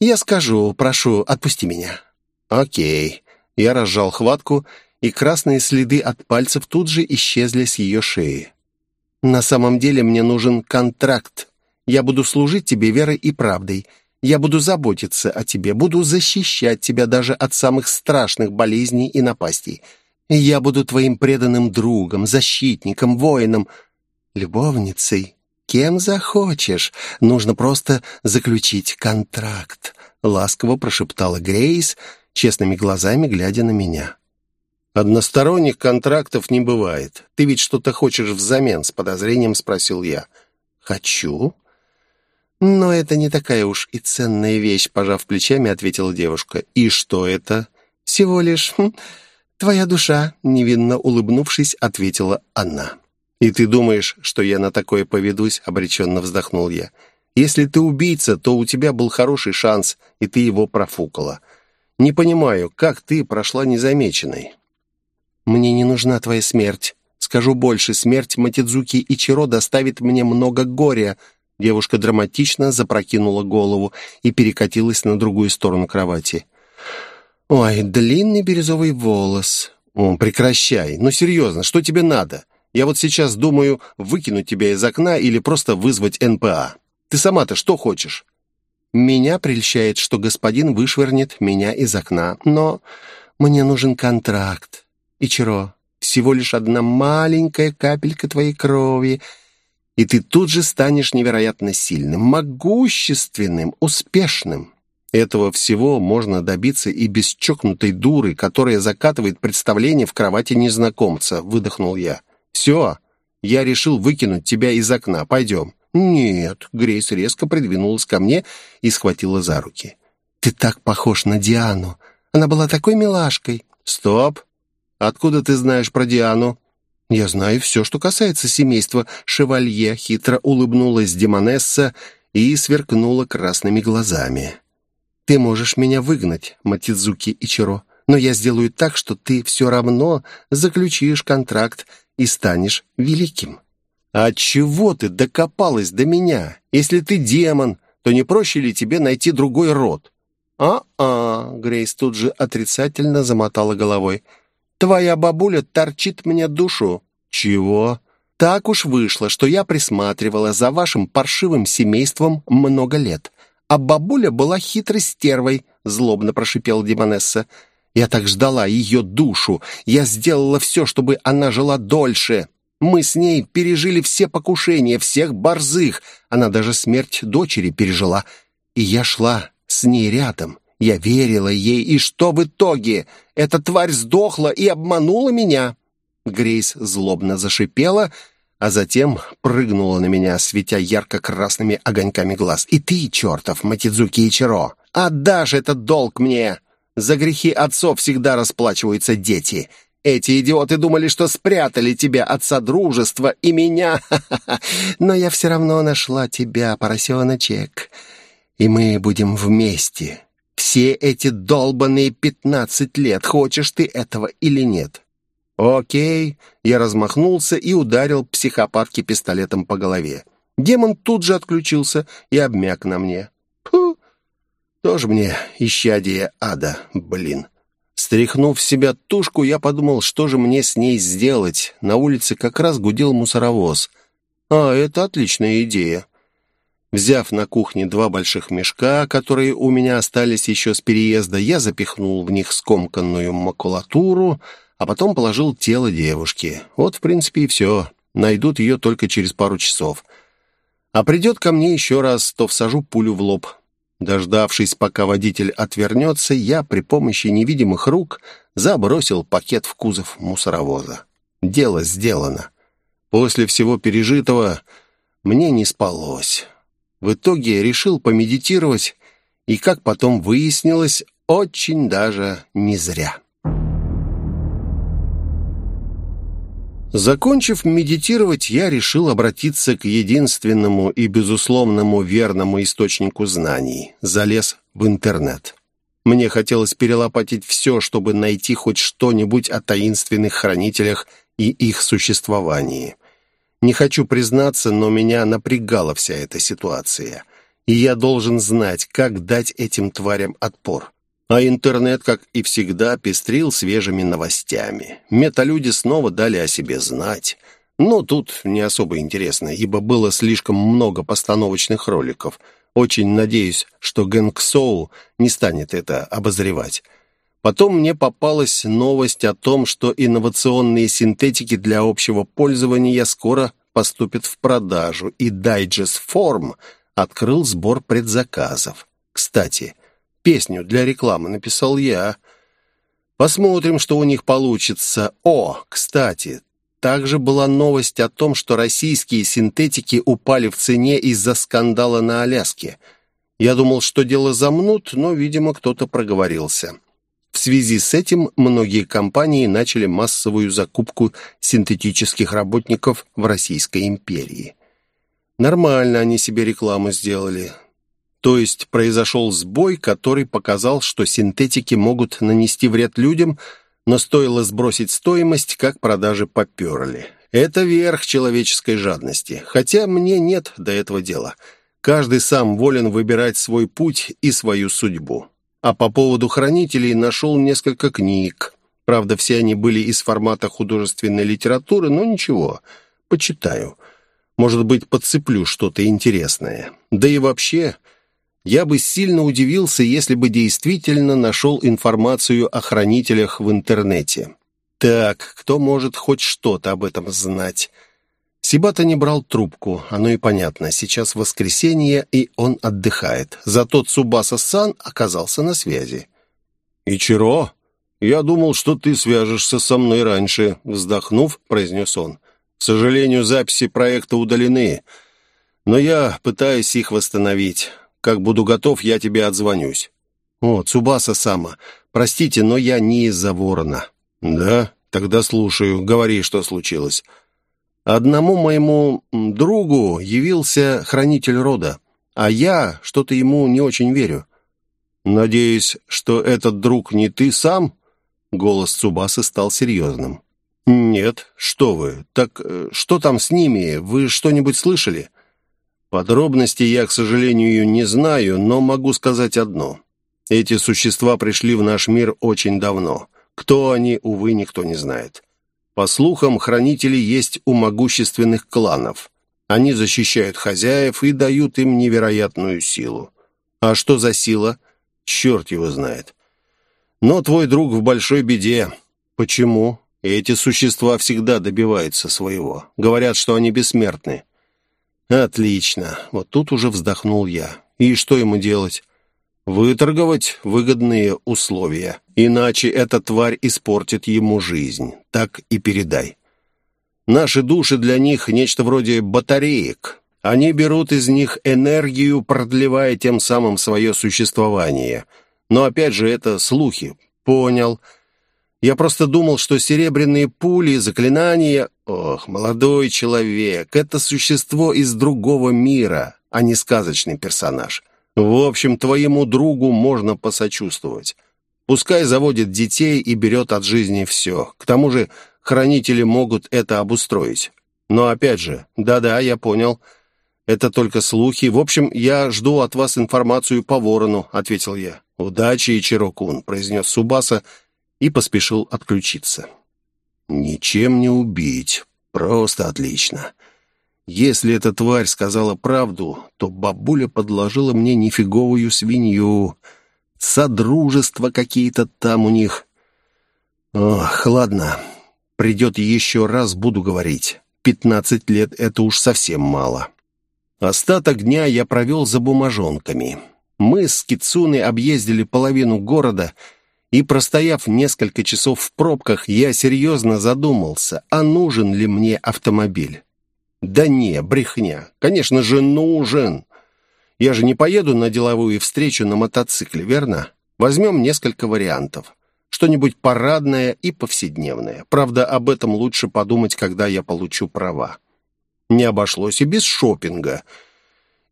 [SPEAKER 1] Я скажу, прошу, отпусти меня». «Окей». Я разжал хватку, и красные следы от пальцев тут же исчезли с ее шеи. «На самом деле мне нужен контракт. Я буду служить тебе верой и правдой. Я буду заботиться о тебе, буду защищать тебя даже от самых страшных болезней и напастей. Я буду твоим преданным другом, защитником, воином, любовницей, кем захочешь. Нужно просто заключить контракт», — ласково прошептала Грейс, честными глазами глядя на меня. «Односторонних контрактов не бывает. Ты ведь что-то хочешь взамен?» — с подозрением спросил я. «Хочу?» «Но это не такая уж и ценная вещь», — пожав плечами, ответила девушка. «И что это?» «Всего лишь хм, твоя душа», — невинно улыбнувшись, ответила она. «И ты думаешь, что я на такое поведусь?» — обреченно вздохнул я. «Если ты убийца, то у тебя был хороший шанс, и ты его профукала. Не понимаю, как ты прошла незамеченной?» «Мне не нужна твоя смерть. Скажу больше, смерть Матидзуки Ичиро доставит мне много горя». Девушка драматично запрокинула голову и перекатилась на другую сторону кровати. «Ой, длинный бирюзовый волос. О, прекращай. Ну, серьезно, что тебе надо? Я вот сейчас думаю выкинуть тебя из окна или просто вызвать НПА. Ты сама-то что хочешь?» «Меня прельщает, что господин вышвырнет меня из окна, но мне нужен контракт. Ичиро, всего лишь одна маленькая капелька твоей крови, и ты тут же станешь невероятно сильным, могущественным, успешным. Этого всего можно добиться и без чокнутой дуры, которая закатывает представление в кровати незнакомца», — выдохнул я. «Все, я решил выкинуть тебя из окна. Пойдем». «Нет», — Грейс резко придвинулась ко мне и схватила за руки. «Ты так похож на Диану. Она была такой милашкой». «Стоп! Откуда ты знаешь про Диану?» «Я знаю все, что касается семейства Шевалье», — хитро улыбнулась Демонесса и сверкнула красными глазами. «Ты можешь меня выгнать, Матидзуки Ичиро, но я сделаю так, что ты все равно заключишь контракт и станешь великим». «А чего ты докопалась до меня? Если ты демон, то не проще ли тебе найти другой род?» «А-а», — Грейс тут же отрицательно замотала головой. «Твоя бабуля торчит мне душу». «Чего?» «Так уж вышло, что я присматривала за вашим паршивым семейством много лет. А бабуля была хитрой стервой», — злобно прошипела Демонесса. «Я так ждала ее душу. Я сделала все, чтобы она жила дольше. Мы с ней пережили все покушения, всех борзых. Она даже смерть дочери пережила. И я шла с ней рядом. Я верила ей, и что в итоге? Эта тварь сдохла и обманула меня». Грейс злобно зашипела, а затем прыгнула на меня, светя ярко-красными огоньками глаз. «И ты, чертов, Матидзуки Ичиро, отдашь этот долг мне! За грехи отцов всегда расплачиваются дети. Эти идиоты думали, что спрятали тебя от содружества и меня. Но я все равно нашла тебя, поросеночек. И мы будем вместе. Все эти долбанные пятнадцать лет, хочешь ты этого или нет. Окей. Я размахнулся и ударил психопатки пистолетом по голове. Демон тут же отключился и обмяк на мне. Тоже мне исчадие ада, блин. Стряхнув в себя тушку, я подумал, что же мне с ней сделать. На улице как раз гудел мусоровоз. А, это отличная идея. Взяв на кухне два больших мешка, которые у меня остались еще с переезда, я запихнул в них скомканную макулатуру, а потом положил тело девушки. Вот, в принципе, и все. Найдут ее только через пару часов. А придет ко мне еще раз, то всажу пулю в лоб. Дождавшись, пока водитель отвернется, я при помощи невидимых рук забросил пакет в кузов мусоровоза. Дело сделано. После всего пережитого мне не спалось. В итоге решил помедитировать, и, как потом выяснилось, очень даже не зря. Закончив медитировать, я решил обратиться к единственному и безусловному верному источнику знаний. Залез в интернет. Мне хотелось перелопатить все, чтобы найти хоть что-нибудь о таинственных хранителях и их существовании. Не хочу признаться, но меня напрягала вся эта ситуация. И я должен знать, как дать этим тварям отпор. А интернет, как и всегда, пестрил свежими новостями. Металюди снова дали о себе знать. Но тут не особо интересно, ибо было слишком много постановочных роликов. Очень надеюсь, что Гэнгсоу не станет это обозревать. Потом мне попалась новость о том, что инновационные синтетики для общего пользования скоро поступят в продажу, и Digest Form открыл сбор предзаказов. Кстати, Песню для рекламы написал я. Посмотрим, что у них получится. О, кстати, также была новость о том, что российские синтетики упали в цене из-за скандала на Аляске. Я думал, что дело замнут, но, видимо, кто-то проговорился. В связи с этим многие компании начали массовую закупку синтетических работников в Российской империи. Нормально они себе рекламу сделали. То есть произошел сбой, который показал, что синтетики могут нанести вред людям, Но стоило сбросить стоимость, как продажи поперли. Это верх человеческой жадности. Хотя мне нет до этого дела. Каждый сам волен выбирать свой путь и свою судьбу. А по поводу хранителей нашел несколько книг. Правда, все они были из формата художественной литературы, но ничего, почитаю. Может быть, подцеплю что-то интересное. Да и вообще, я бы сильно удивился, если бы действительно нашел информацию о хранителях в интернете. Так, кто может хоть что-то об этом знать? Сибата не брал трубку, оно и понятно. Сейчас воскресенье, и он отдыхает. Зато Цубаса-сан оказался на связи. «Ичиро, я думал, что ты свяжешься со мной раньше», вздохнув, произнес он. «К сожалению, записи проекта удалены, но я пытаюсь их восстановить. Как буду готов, я тебе отзвонюсь». «О, Цубаса-сама, простите, но я не из-за ворона». «Да? Тогда слушаю. Говори, что случилось». «Одному моему другу явился хранитель рода, а я что-то ему не очень верю». «Надеюсь, что этот друг не ты сам?» Голос Цубасы стал серьезным. «Нет, что вы. Так э, что там с ними? Вы что-нибудь слышали?» Подробностей я, к сожалению, не знаю, но могу сказать одно. Эти существа пришли в наш мир очень давно. Кто они, увы, никто не знает. По слухам, хранители есть у могущественных кланов. Они защищают хозяев и дают им невероятную силу. А что за сила? Черт его знает. Но твой друг в большой беде. Почему? Эти существа всегда добиваются своего. Говорят, что они бессмертны. «Отлично. Вот тут уже вздохнул я. И что ему делать?» «Выторговать выгодные условия. Иначе эта тварь испортит ему жизнь. Так и передай. Наши души для них нечто вроде батареек. Они берут из них энергию, продлевая тем самым свое существование. Но опять же, это слухи. Понял. Я просто думал, что серебряные пули, заклинания... Ох, молодой человек, это существо из другого мира, а не сказочный персонаж. В общем, твоему другу можно посочувствовать. Пускай заводит детей и берет от жизни все. К тому же хранители могут это обустроить. Но опять же, да-да, я понял. Это только слухи. В общем, я жду от вас информацию по ворону, ответил я. Удачи, Ичирокун, произнес Субаса и поспешил отключиться. «Ничем не убить. Просто отлично. Если эта тварь сказала правду, то бабуля подложила мне нифиговую свинью. Содружество какие-то там у них. Ох, ладно. Придет еще раз, буду говорить. Пятнадцать лет — это уж совсем мало». Остаток дня я провел за бумажонками. Мы с Кицуной объездили половину города — и, простояв несколько часов в пробках, я серьезно задумался, а нужен ли мне автомобиль. Да не, брехня. Конечно же, нужен. Я же не поеду на деловую встречу на мотоцикле, верно? Возьмем несколько вариантов. Что-нибудь парадное и повседневное. Правда, об этом лучше подумать, когда я получу права. Не обошлось и без шопинга —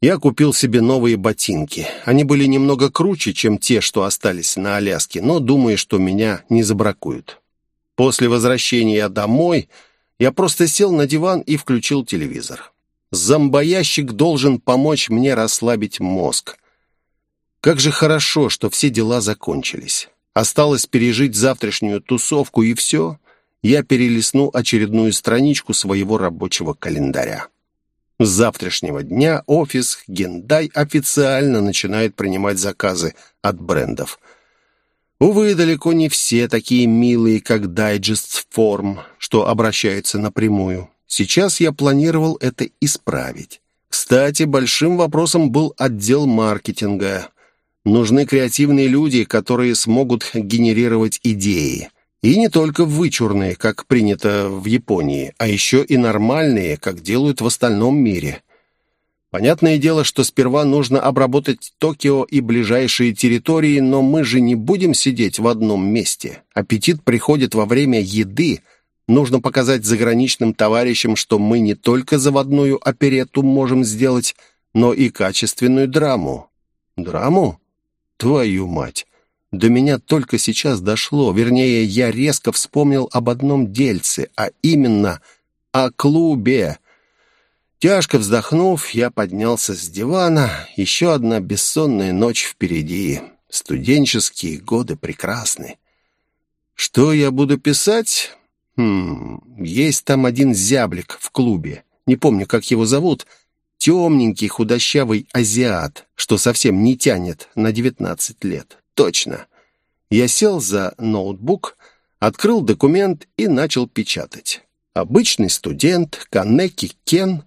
[SPEAKER 1] я купил себе новые ботинки. Они были немного круче, чем те, что остались на Аляске, но думаю, что меня не забракуют. После возвращения домой я просто сел на диван и включил телевизор. Зомбоящик должен помочь мне расслабить мозг. Как же хорошо, что все дела закончились. Осталось пережить завтрашнюю тусовку, и все. Я перелистну очередную страничку своего рабочего календаря. С завтрашнего дня офис Гендай официально начинает принимать заказы от брендов. Увы, далеко не все такие милые, как Digest Form, что обращаются напрямую. Сейчас я планировал это исправить. Кстати, большим вопросом был отдел маркетинга. Нужны креативные люди, которые смогут генерировать идеи. И не только вычурные, как принято в Японии, а еще и нормальные, как делают в остальном мире. Понятное дело, что сперва нужно обработать Токио и ближайшие территории, но мы же не будем сидеть в одном месте. Аппетит приходит во время еды. Нужно показать заграничным товарищам, что мы не только заводную оперетту можем сделать, но и качественную драму. Драму? Твою мать! До меня только сейчас дошло, вернее, я резко вспомнил об одном дельце, а именно о клубе. Тяжко вздохнув, я поднялся с дивана. Еще одна бессонная ночь впереди. Студенческие годы прекрасны. Что я буду писать? Хм, есть там один зяблик в клубе. Не помню, как его зовут. Темненький, худощавый азиат, что совсем не тянет на 19 лет. Точно. Я сел за ноутбук, открыл документ и начал печатать. Обычный студент, Канеки Кен.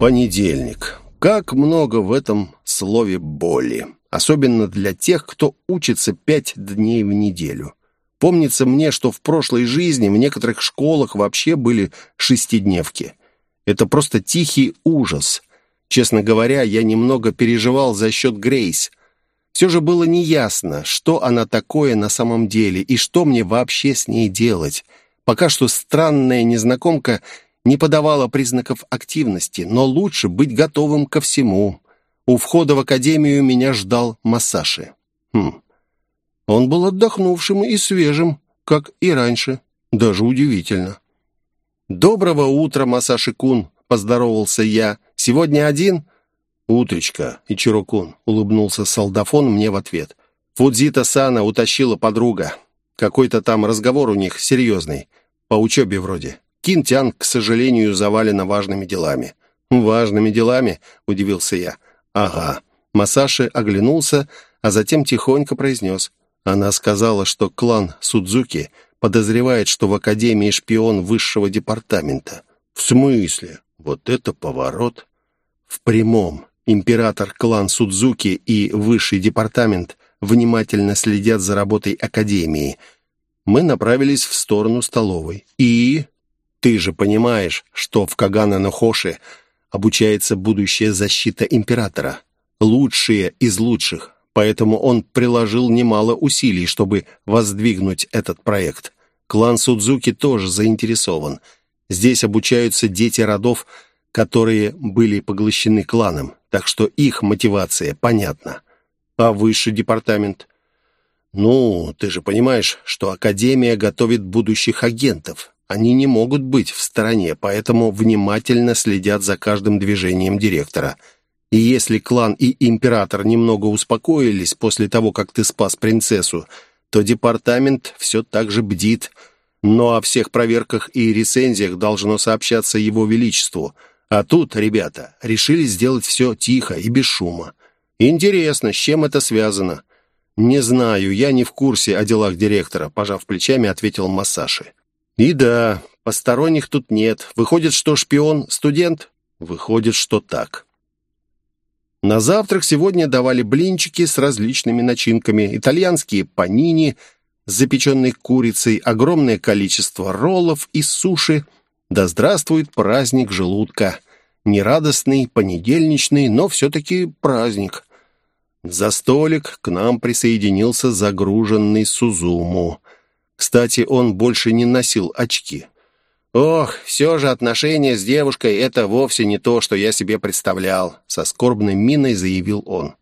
[SPEAKER 1] Понедельник. Как много в этом слове боли. Особенно для тех, кто учится пять дней в неделю. Помнится мне, что в прошлой жизни в некоторых школах вообще были шестидневки. Это просто тихий ужас. Честно говоря, я немного переживал за счет Грейс. Все же было неясно, что она такое на самом деле и что мне вообще с ней делать. Пока что странная незнакомка не подавала признаков активности, но лучше быть готовым ко всему. У входа в академию меня ждал Массаши. Хм. Он был отдохнувшим и свежим, как и раньше. Даже удивительно. «Доброго утра, Масаши-кун!» — поздоровался я. «Сегодня один?» «Утречка, Ичиро-кун!» — улыбнулся солдафон мне в ответ. «Фудзита-сана утащила подруга. Какой-то там разговор у них серьезный. По учебе вроде. Кинтян, к сожалению, завалена важными делами». «Важными делами?» — удивился я. «Ага». Масаши оглянулся, а затем тихонько произнес. Она сказала, что клан Судзуки подозревает, что в Академии шпион высшего департамента. «В смысле? Вот это поворот!» «В прямом. Император, клан Судзуки и высший департамент внимательно следят за работой Академии. Мы направились в сторону столовой. И... Ты же понимаешь, что в Кагана-Нохоши обучается будущая защита императора. Лучшие из лучших, поэтому он приложил немало усилий, чтобы воздвигнуть этот проект. Клан Судзуки тоже заинтересован. Здесь обучаются дети родов, которые были поглощены кланом, так что их мотивация понятна. А высший департамент? Ну, ты же понимаешь, что Академия готовит будущих агентов. Они не могут быть в стороне, поэтому внимательно следят за каждым движением директора. И если клан и император немного успокоились после того, как ты спас принцессу, то департамент все так же бдит. Но о всех проверках и рецензиях должно сообщаться его величеству. А тут, ребята, решили сделать все тихо и без шума. Интересно, с чем это связано? «Не знаю, я не в курсе о делах директора», — пожав плечами, ответил Массаши. И да, посторонних тут нет. Выходит, что шпион — студент? Выходит, что так. На завтрак сегодня давали блинчики с различными начинками, итальянские панини с запеченной курицей, огромное количество роллов и суши. Да здравствует праздник желудка! Нерадостный, понедельничный, но все-таки праздник. За столик к нам присоединился загруженный Сузуму. Кстати, он больше не носил очки. «Ох, все же отношения с девушкой — это вовсе не то, что я себе представлял», — со скорбной миной заявил он.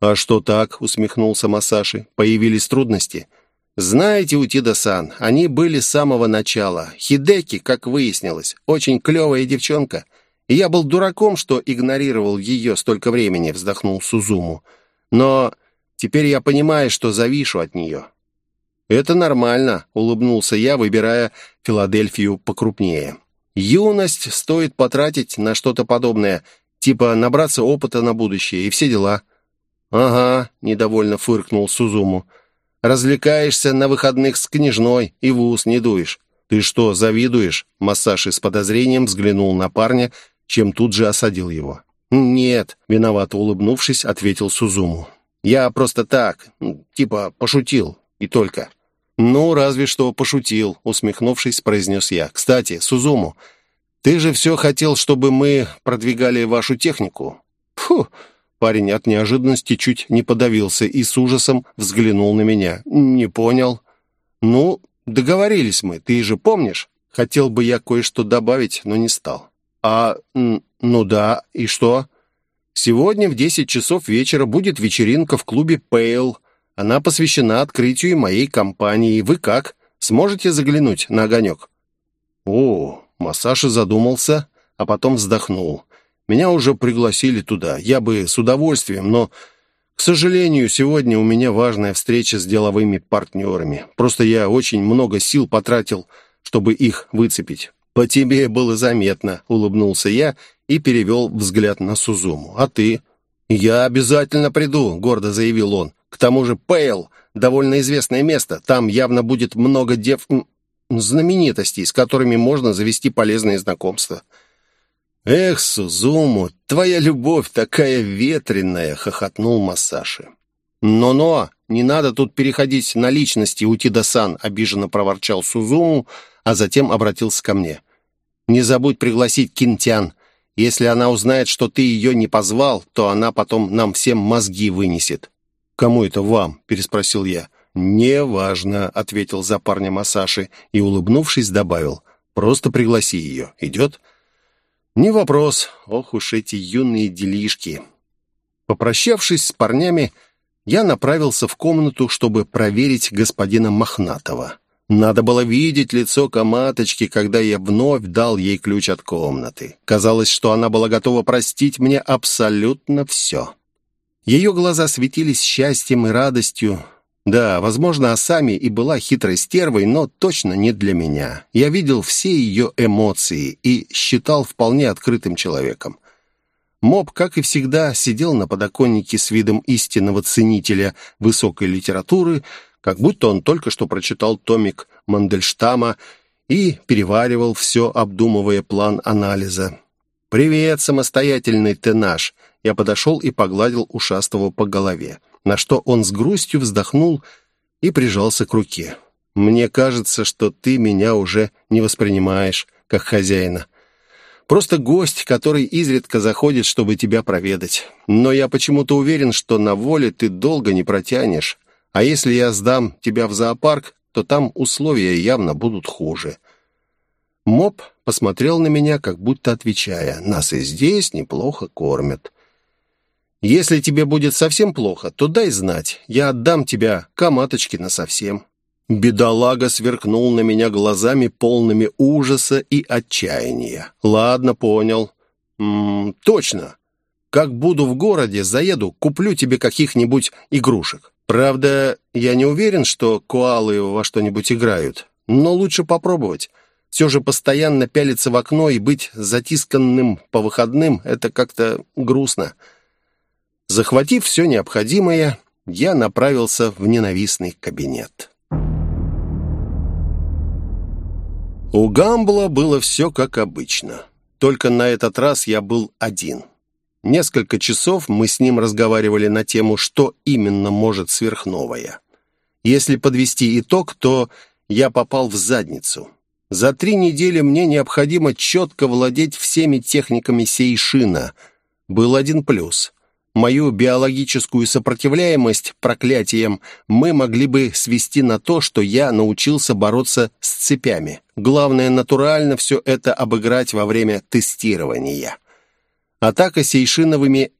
[SPEAKER 1] «А что так?» — усмехнулся Масаши. «Появились трудности?» «Знаете, Утида-сан, они были с самого начала. Хидеки, как выяснилось, очень клевая девчонка. И я был дураком, что игнорировал ее столько времени», — вздохнул Сузуму. «Но теперь я понимаю, что завишу от нее. «Это нормально», — улыбнулся я, выбирая Филадельфию покрупнее. «Юность стоит потратить на что-то подобное, типа набраться опыта на будущее и все дела». «Ага», — недовольно фыркнул Сузуму. «Развлекаешься на выходных с княжной и в ус не дуешь». «Ты что, завидуешь?» Массаши с подозрением взглянул на парня, чем тут же осадил его. «Нет», — виновато улыбнувшись, ответил Сузуму. «Я просто так, типа пошутил, и только». «Ну, разве что пошутил», — усмехнувшись, произнес я. «Кстати, Сузуму, ты же все хотел, чтобы мы продвигали вашу технику?» «Фу!» Парень от неожиданности чуть не подавился и с ужасом взглянул на меня. «Не понял». «Ну, договорились мы, ты же помнишь?» Хотел бы я кое-что добавить, но не стал. «А, ну да, и что?» Сегодня в 10 часов вечера будет вечеринка в клубе «Пейл». Она посвящена открытию моей компании. Вы как? Сможете заглянуть на огонек?» «О!» — Масаши задумался, а потом вздохнул. «Меня уже пригласили туда. Я бы с удовольствием, но, к сожалению, сегодня у меня важная встреча с деловыми партнерами. Просто я очень много сил потратил, чтобы их выцепить». «По тебе было заметно», — улыбнулся я и перевел взгляд на Сузуму. «А ты?» «Я обязательно приду», — гордо заявил он. «К тому же Пейл — довольно известное место. Там явно будет много дев... знаменитостей, с которыми можно завести полезные знакомства». «Эх, Сузуму, твоя любовь такая ветреная!» — хохотнул Масаши. «Но-но, не надо тут переходить на личности, Утида-сан», — обиженно проворчал Сузуму, а затем обратился ко мне. «Не забудь пригласить Кинтян. Если она узнает, что ты ее не позвал, то она потом нам всем мозги вынесет». «Кому это вам?» — переспросил я. «Неважно», — ответил за парня Масаши и, улыбнувшись, добавил. «Просто пригласи ее. Идет?» «Не вопрос. Ох уж эти юные делишки». Попрощавшись с парнями, я направился в комнату, чтобы проверить господина Мохнатова. Надо было видеть лицо коматочки, когда я вновь дал ей ключ от комнаты. Казалось, что она была готова простить мне абсолютно все. Ее глаза светились счастьем и радостью. Да, возможно, Асами и была хитрой стервой, но точно не для меня. Я видел все ее эмоции и считал вполне открытым человеком. Моб, как и всегда, сидел на подоконнике с видом истинного ценителя высокой литературы, как будто он только что прочитал томик Мандельштама и переваривал все, обдумывая план анализа. «Привет, самостоятельный ты наш!» Я подошел и погладил ушастого по голове, на что он с грустью вздохнул и прижался к руке. «Мне кажется, что ты меня уже не воспринимаешь как хозяина. Просто гость, который изредка заходит, чтобы тебя проведать. Но я почему-то уверен, что на воле ты долго не протянешь. А если я сдам тебя в зоопарк, то там условия явно будут хуже». Моб посмотрел на меня, как будто отвечая, «Нас и здесь неплохо кормят». «Если тебе будет совсем плохо, то дай знать, я отдам тебя каматочки насовсем». Бедолага сверкнул на меня глазами, полными ужаса и отчаяния. «Ладно, понял. М -м, точно. Как буду в городе, заеду, куплю тебе каких-нибудь игрушек. Правда, я не уверен, что коалы во что-нибудь играют, но лучше попробовать. Все же постоянно пялиться в окно и быть затисканным по выходным — это как-то грустно. Захватив все необходимое, я направился в ненавистный кабинет. У Гамбла было все как обычно. Только на этот раз я был один. Несколько часов мы с ним разговаривали на тему, что именно может сверхновая. Если подвести итог, то я попал в задницу. За три недели мне необходимо четко владеть всеми техниками сейшина. Был один плюс. Мою биологическую сопротивляемость проклятиям мы могли бы свести на то, что я научился бороться с цепями. Главное, натурально все это обыграть во время тестирования. Атака сейшиновыми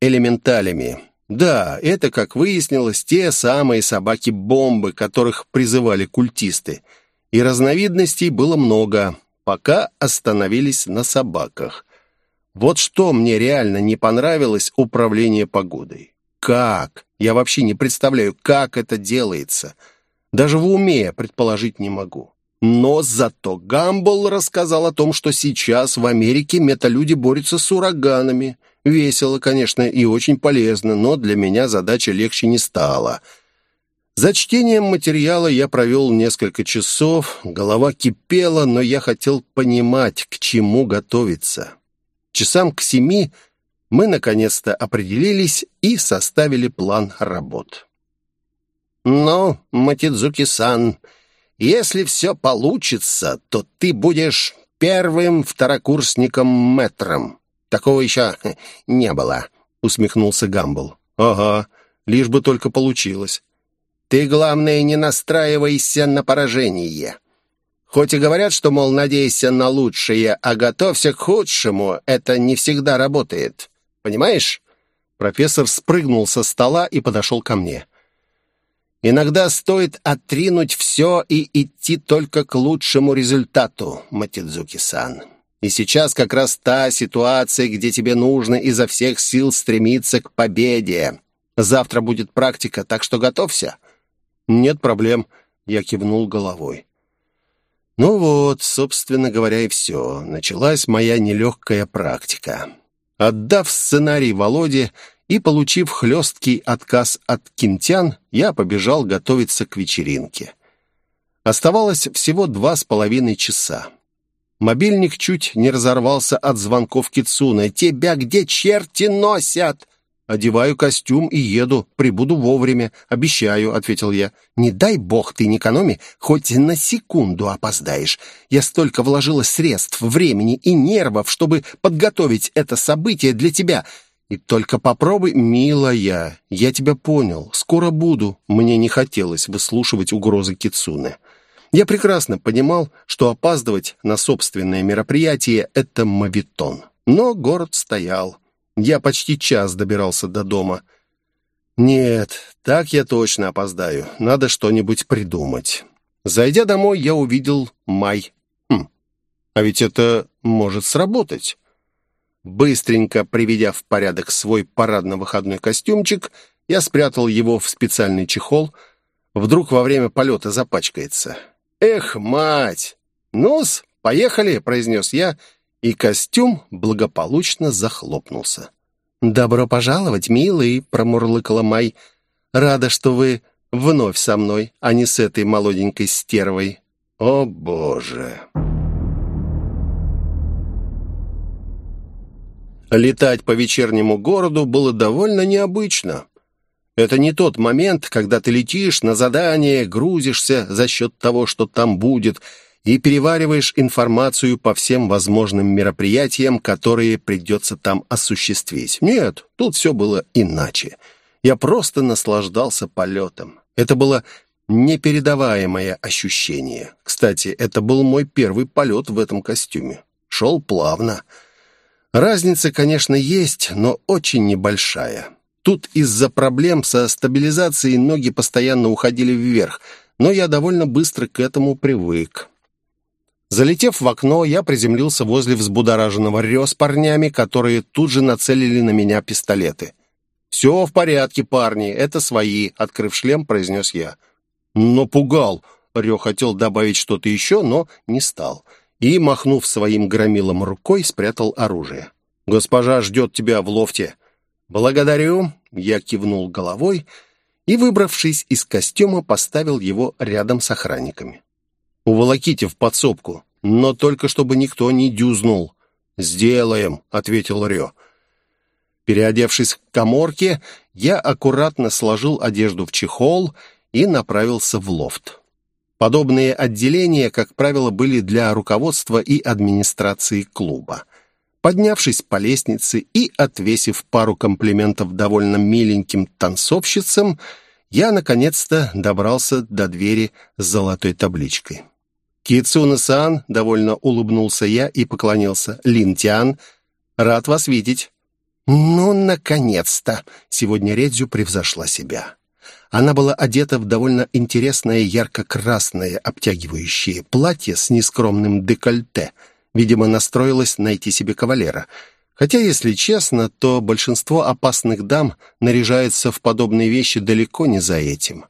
[SPEAKER 1] элементалями. Да, это, как выяснилось, те самые собаки-бомбы, которых призывали культисты. И разновидностей было много, пока остановились на собаках. Вот что мне реально не понравилось управление погодой. Как? Я вообще не представляю, как это делается. Даже в уме предположить не могу. Но зато Гамбл рассказал о том, что сейчас в Америке металюди борются с ураганами. Весело, конечно, и очень полезно, но для меня задача легче не стала. За чтением материала я провел несколько часов, голова кипела, но я хотел понимать, к чему готовиться. Часам к семи мы наконец-то определились и составили план работ. «Ну, Матидзуки-сан», если все получится, то ты будешь первым второкурсником-мэтром. Такого еще не было», — усмехнулся Гамбл. «Ага, лишь бы только получилось». «Ты, главное, не настраивайся на поражение. Хоть и говорят, что, мол, надейся на лучшее, а готовься к худшему, это не всегда работает. Понимаешь?» Профессор спрыгнул со стола и подошел ко мне. «Иногда стоит отринуть все и идти только к лучшему результату, Матидзуки-сан. И сейчас как раз та ситуация, где тебе нужно изо всех сил стремиться к победе. Завтра будет практика, так что готовься». «Нет проблем», — я кивнул головой. Ну вот, собственно говоря, и все. Началась моя нелегкая практика. Отдав сценарий Володе и получив хлесткий отказ от кинтян, я побежал готовиться к вечеринке. Оставалось всего два с половиной часа. Мобильник чуть не разорвался от звонков Кицуны. «Тебя где черти носят?» «Одеваю костюм и еду. Прибуду вовремя. Обещаю», — ответил я. «Не дай бог ты не экономи, хоть на секунду опоздаешь. Я столько вложила средств, времени и нервов, чтобы подготовить это событие для тебя. И только попробуй, милая, я тебя понял. Скоро буду». Мне не хотелось выслушивать угрозы Кицуны. Я прекрасно понимал, что опаздывать на собственное мероприятие — это мавитон. Но город стоял. Я почти час добирался до дома. Нет, так я точно опоздаю. Надо что-нибудь придумать. Зайдя домой, я увидел Май. Хм, а ведь это может сработать. Быстренько приведя в порядок свой парадно-выходной костюмчик, я спрятал его в специальный чехол. Вдруг во время полета запачкается. «Эх, мать! Ну-с, поехали!» — произнес я — и костюм благополучно захлопнулся. «Добро пожаловать, милый!» — промурлыкала Май. «Рада, что вы вновь со мной, а не с этой молоденькой стервой». «О, Боже!» Летать по вечернему городу было довольно необычно. Это не тот момент, когда ты летишь на задание, грузишься за счет того, что там будет — и перевариваешь информацию по всем возможным мероприятиям, которые придется там осуществить. Нет, тут все было иначе. Я просто наслаждался полетом. Это было непередаваемое ощущение. Кстати, это был мой первый полет в этом костюме. Шел плавно. Разница, конечно, есть, но очень небольшая. Тут из-за проблем со стабилизацией ноги постоянно уходили вверх, но я довольно быстро к этому привык. Залетев в окно, я приземлился возле взбудораженного Рё с парнями, которые тут же нацелили на меня пистолеты. «Все в порядке, парни, это свои», — открыв шлем, произнес я. «Но пугал». Рё хотел добавить что-то еще, но не стал. И, махнув своим громилом рукой, спрятал оружие. «Госпожа ждет тебя в лофте». «Благодарю», — я кивнул головой и, выбравшись из костюма, поставил его рядом с охранниками. Уволоките в подсобку, но только чтобы никто не дюзнул». «Сделаем», — ответил Рё. Переодевшись к коморке, я аккуратно сложил одежду в чехол и направился в лофт. Подобные отделения, как правило, были для руководства и администрации клуба. Поднявшись по лестнице и отвесив пару комплиментов довольно миленьким танцовщицам, я наконец-то добрался до двери с золотой табличкой. «Кицуна-сан», — довольно улыбнулся я и поклонился. «Линтян, рад вас видеть». «Ну, наконец-то!» Сегодня Редзю превзошла себя. Она была одета в довольно интересное ярко-красное обтягивающее платье с нескромным декольте. Видимо, настроилась найти себе кавалера. Хотя, если честно, то большинство опасных дам наряжается в подобные вещи далеко не за этим.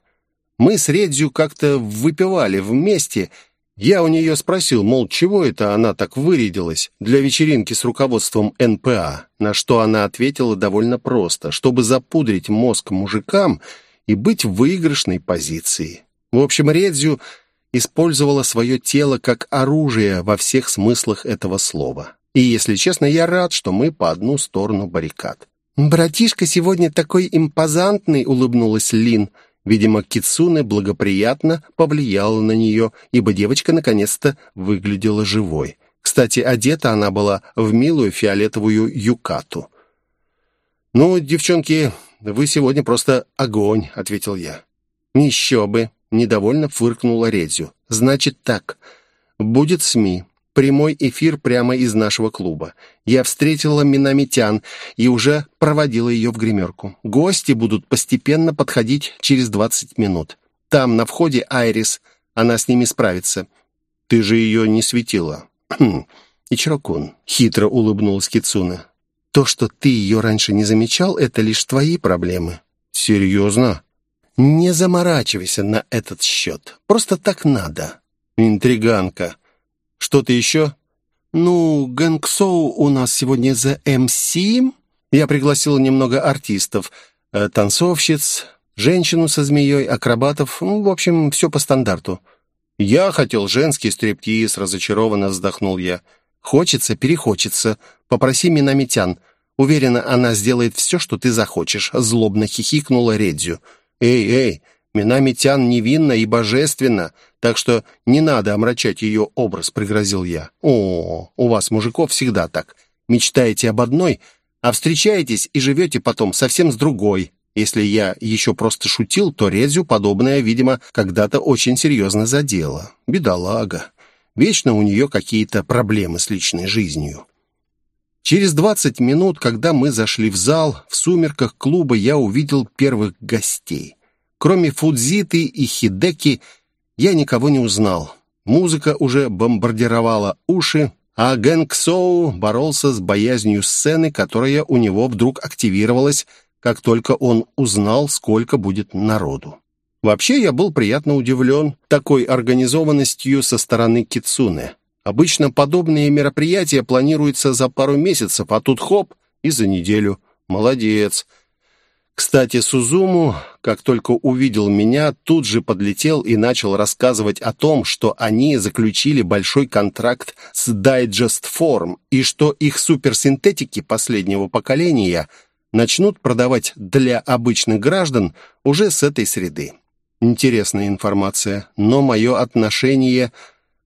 [SPEAKER 1] Мы с Редзю как-то выпивали вместе — я у нее спросил, мол, чего это она так вырядилась для вечеринки с руководством НПА, на что она ответила довольно просто, чтобы запудрить мозг мужикам и быть в выигрышной позиции. В общем, Редзю использовала свое тело как оружие во всех смыслах этого слова. И, если честно, я рад, что мы по одну сторону баррикад. «Братишка сегодня такой импозантный», — улыбнулась Лин, — Видимо, Кицуне благоприятно повлияла на нее, ибо девочка наконец-то выглядела живой. Кстати, одета она была в милую фиолетовую юкату. «Ну, девчонки, вы сегодня просто огонь», — ответил я. «Еще бы», — недовольно фыркнула Редзю. «Значит так, будет СМИ. Прямой эфир прямо из нашего клуба. Я встретила Минамитян и уже проводила ее в гримерку. Гости будут постепенно подходить через 20 минут. Там, на входе, Айрис. Она с ними справится. Ты же ее не светила. Ичирокун, хитро улыбнулась Кицуна. То, что ты ее раньше не замечал, это лишь твои проблемы. Серьезно? Не заморачивайся на этот счет. Просто так надо. Интриганка. Что-то еще? Ну, Гэнгсоу у нас сегодня за МС. Я пригласила немного артистов, э, танцовщиц, женщину со змеей, акробатов. Ну, в общем, все по стандарту. Я хотел женский стриптиз, разочарованно вздохнул я. Хочется, перехочется. Попроси Минамитян. Уверена, она сделает все, что ты захочешь», — злобно хихикнула Редзю. «Эй, эй, Минамитян невинна и божественна, так что не надо омрачать ее образ», — пригрозил я. «О, у вас, мужиков, всегда так. Мечтаете об одной, а встречаетесь и живете потом совсем с другой». Если я еще просто шутил, то Редзю подобное, видимо, когда-то очень серьезно задело. Бедолага. Вечно у нее какие-то проблемы с личной жизнью. Через двадцать минут, когда мы зашли в зал, в сумерках клуба я увидел первых гостей. Кроме Фудзиты и Хидеки, я никого не узнал. Музыка уже бомбардировала уши, а Гэнг Соу боролся с боязнью сцены, которая у него вдруг активировалась, как только он узнал, сколько будет народу. Вообще, я был приятно удивлен такой организованностью со стороны Кицуне. Обычно подобные мероприятия планируются за пару месяцев, а тут хоп, и за неделю. Молодец. Кстати, Сузуму, как только увидел меня, тут же подлетел и начал рассказывать о том, что они заключили большой контракт с Digest Form и что их суперсинтетики последнего поколения начнут продавать для обычных граждан уже с этой среды. Интересная информация, но мое отношение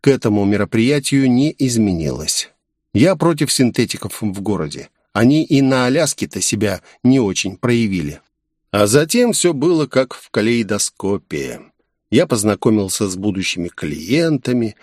[SPEAKER 1] к этому мероприятию не изменилось. Я против синтетиков в городе. Они и на Аляске-то себя не очень проявили. А затем все было как в калейдоскопе. Я познакомился с будущими клиентами.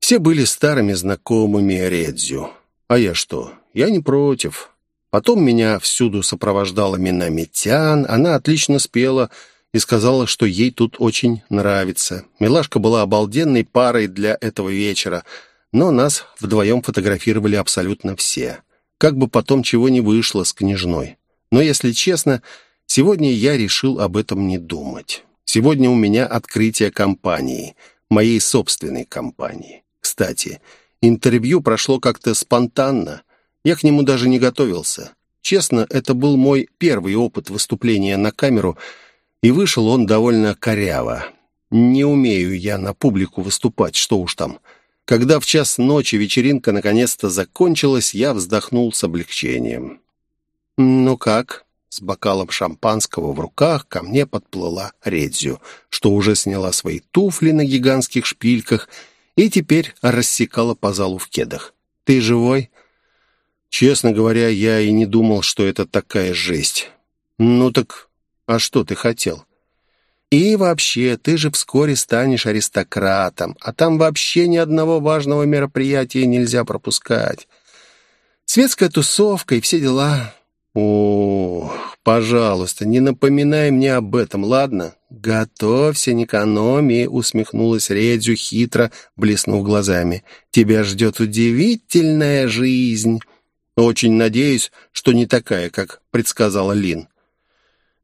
[SPEAKER 1] Все были старыми знакомыми Редзю. А я что? Я не против. Потом меня всюду сопровождала Минамитян. Она отлично спела и сказала, что ей тут очень нравится. Милашка была обалденной парой для этого вечера, но нас вдвоем фотографировали абсолютно все. Как бы потом чего не вышло с княжной. Но, если честно, сегодня я решил об этом не думать. Сегодня у меня открытие компании, моей собственной компании. Кстати, интервью прошло как-то спонтанно. Я к нему даже не готовился. Честно, это был мой первый опыт выступления на камеру – и вышел он довольно коряво. Не умею я на публику выступать, что уж там. Когда в час ночи вечеринка наконец-то закончилась, я вздохнул с облегчением. «Ну как?» С бокалом шампанского в руках ко мне подплыла Редзю, что уже сняла свои туфли на гигантских шпильках и теперь рассекала по залу в кедах. «Ты живой?» «Честно говоря, я и не думал, что это такая жесть». «Ну так а что ты хотел? И вообще, ты же вскоре станешь аристократом, а там вообще ни одного важного мероприятия нельзя пропускать. Светская тусовка и все дела. Ох, пожалуйста, не напоминай мне об этом, ладно? Готовься, не экономи, усмехнулась Редзю хитро, блеснув глазами. Тебя ждет удивительная жизнь. Очень надеюсь, что не такая, как предсказала Лин.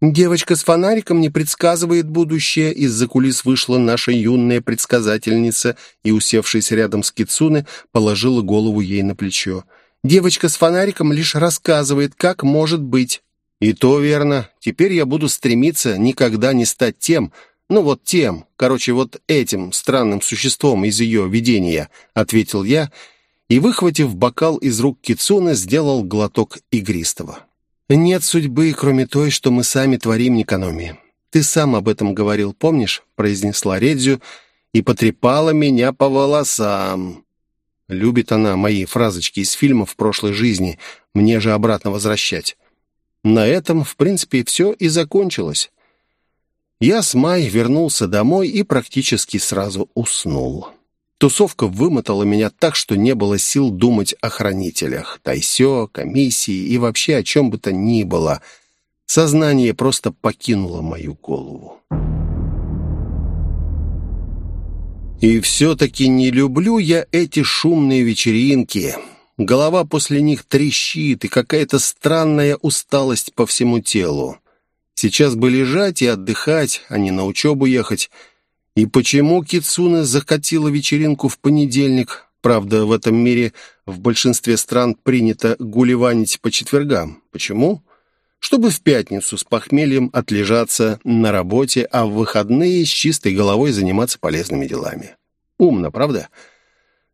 [SPEAKER 1] «Девочка с фонариком не предсказывает будущее», из-за кулис вышла наша юная предсказательница и, усевшись рядом с Кицуне, положила голову ей на плечо. «Девочка с фонариком лишь рассказывает, как может быть». «И то верно. Теперь я буду стремиться никогда не стать тем, ну вот тем, короче, вот этим странным существом из ее видения», — ответил я и, выхватив бокал из рук Кицуны, сделал глоток игристого. «Нет судьбы, кроме той, что мы сами творим, Никономи. Ты сам об этом говорил, помнишь?» произнесла Редзю и потрепала меня по волосам. Любит она мои фразочки из фильмов прошлой жизни, мне же обратно возвращать. На этом, в принципе, все и закончилось. Я с Май вернулся домой и практически сразу уснул. Тусовка вымотала меня так, что не было сил думать о хранителях, тайсё, комиссии и вообще о чем бы то ни было. Сознание просто покинуло мою голову. И все-таки не люблю я эти шумные вечеринки. Голова после них трещит, и какая-то странная усталость по всему телу. Сейчас бы лежать и отдыхать, а не на учебу ехать. И почему Кицуна закатила вечеринку в понедельник? Правда, в этом мире в большинстве стран принято гулеванить по четвергам. Почему? Чтобы в пятницу с похмельем отлежаться на работе, а в выходные с чистой головой заниматься полезными делами. Умно, правда?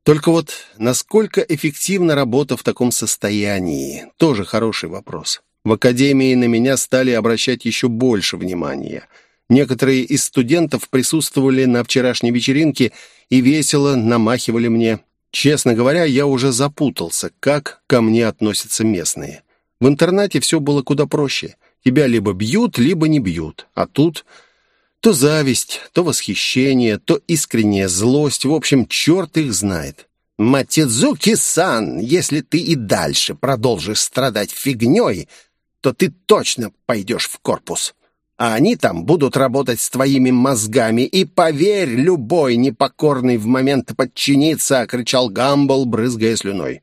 [SPEAKER 1] Только вот насколько эффективна работа в таком состоянии? Тоже хороший вопрос. В академии на меня стали обращать еще больше внимания. Некоторые из студентов присутствовали на вчерашней вечеринке и весело намахивали мне. Честно говоря, я уже запутался, как ко мне относятся местные. В интернате все было куда проще. Тебя либо бьют, либо не бьют. А тут то зависть, то восхищение, то искренняя злость. В общем, черт их знает. «Матидзуки-сан, если ты и дальше продолжишь страдать фигней, то ты точно пойдешь в корпус. А они там будут работать с твоими мозгами, и, поверь, любой непокорный в момент подчиниться!» — кричал Гамбл, брызгая слюной.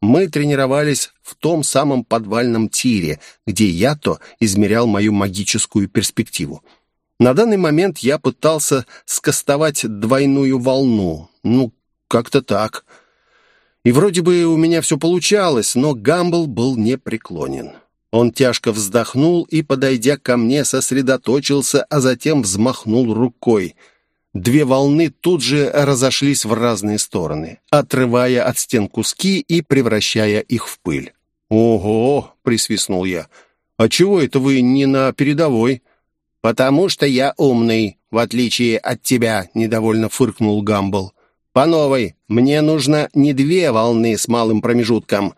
[SPEAKER 1] Мы тренировались в том самом подвальном тире, где я-то измерял мою магическую перспективу. На данный момент я пытался скостовать двойную волну. Ну, как-то так. И вроде бы у меня все получалось, но Гамбл был непреклонен. Он тяжко вздохнул и, подойдя ко мне, сосредоточился, а затем взмахнул рукой. Две волны тут же разошлись в разные стороны, отрывая от стен куски и превращая их в пыль. «Ого!» — присвистнул я. «А чего это вы не на передовой?» «Потому что я умный, в отличие от тебя», — недовольно фыркнул Гамбл. «По новой, мне нужно не две волны с малым промежутком,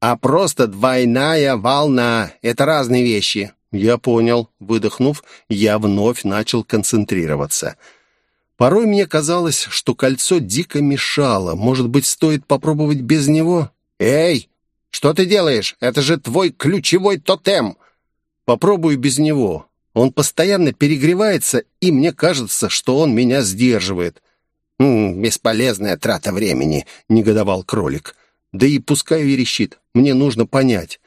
[SPEAKER 1] а просто двойная волна. Это разные вещи». «Я понял». Выдохнув, я вновь начал концентрироваться. Порой мне казалось, что кольцо дико мешало. Может быть, стоит попробовать без него? «Эй, что ты делаешь? Это же твой ключевой тотем!» «Попробую без него. Он постоянно перегревается, и мне кажется, что он меня сдерживает. «М -м, «Бесполезная трата времени», — негодовал кролик. «Да и пускай верещит, мне нужно понять».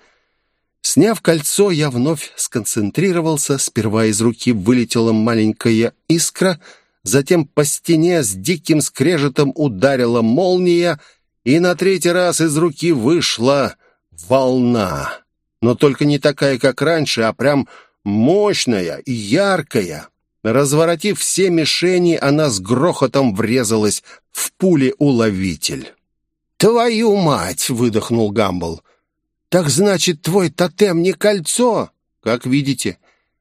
[SPEAKER 1] Сняв кольцо, я вновь сконцентрировался. Сперва из руки вылетела маленькая искра, затем по стене с диким скрежетом ударила молния, и на третий раз из руки вышла волна. Но только не такая, как раньше, а прям мощная и яркая. Разворотив все мишени, она с грохотом врезалась в пулеуловитель. «Твою мать!» — выдохнул Гамбл. «Так значит, твой тотем не кольцо?» «Как видите,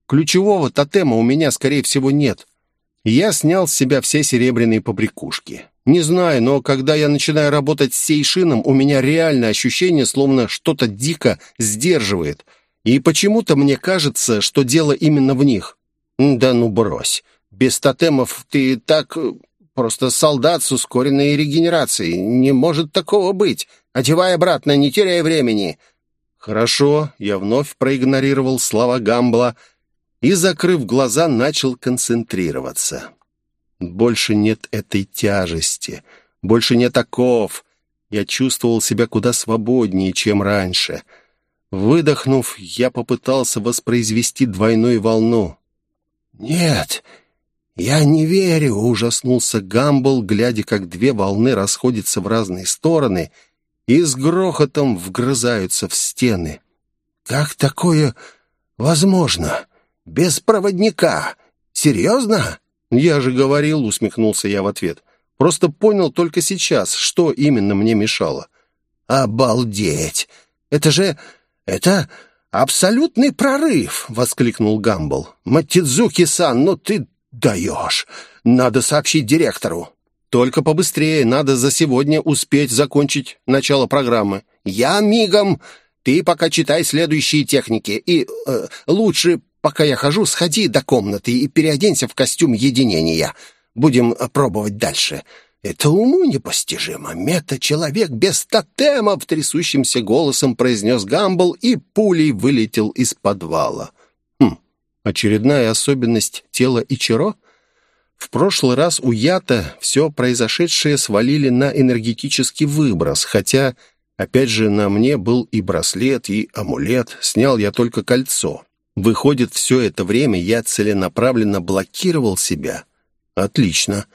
[SPEAKER 1] ключевого тотема у меня, скорее всего, нет. Я снял с себя все серебряные побрякушки. Не знаю, но когда я начинаю работать с сейшином, у меня реальное ощущение, словно что-то дико сдерживает — и почему-то мне кажется, что дело именно в них. Да ну брось. Без тотемов ты так... Просто солдат с ускоренной регенерацией. Не может такого быть. Одевай обратно, не теряй времени. Хорошо, я вновь проигнорировал слова Гамбла и, закрыв глаза, начал концентрироваться. Больше нет этой тяжести, больше нет оков. Я чувствовал себя куда свободнее, чем раньше — Выдохнув, я попытался воспроизвести двойную волну. «Нет, я не верю!» — ужаснулся Гамбл, глядя, как две волны расходятся в разные стороны и с грохотом вгрызаются в стены. «Как такое возможно? Без проводника? Серьезно?» «Я же говорил», — усмехнулся я в ответ. «Просто понял только сейчас, что именно мне мешало». «Обалдеть! Это же «Это абсолютный прорыв!» — воскликнул Гамбл. «Матидзуки-сан, ну ты даешь! Надо сообщить директору!» «Только побыстрее, надо за сегодня успеть закончить начало программы». «Я мигом! Ты пока читай следующие техники. И э, лучше, пока я хожу, сходи до комнаты и переоденься в костюм единения. Будем пробовать дальше. «Это уму непостижимо. Мета-человек без тотемов!» Трясущимся голосом произнес Гамбл и пулей вылетел из подвала. Очередная особенность тела Ичиро? В прошлый раз у Ята все произошедшее свалили на энергетический выброс, хотя, опять же, на мне был и браслет, и амулет. Снял я только кольцо. Выходит, все это время я целенаправленно блокировал себя. Отлично.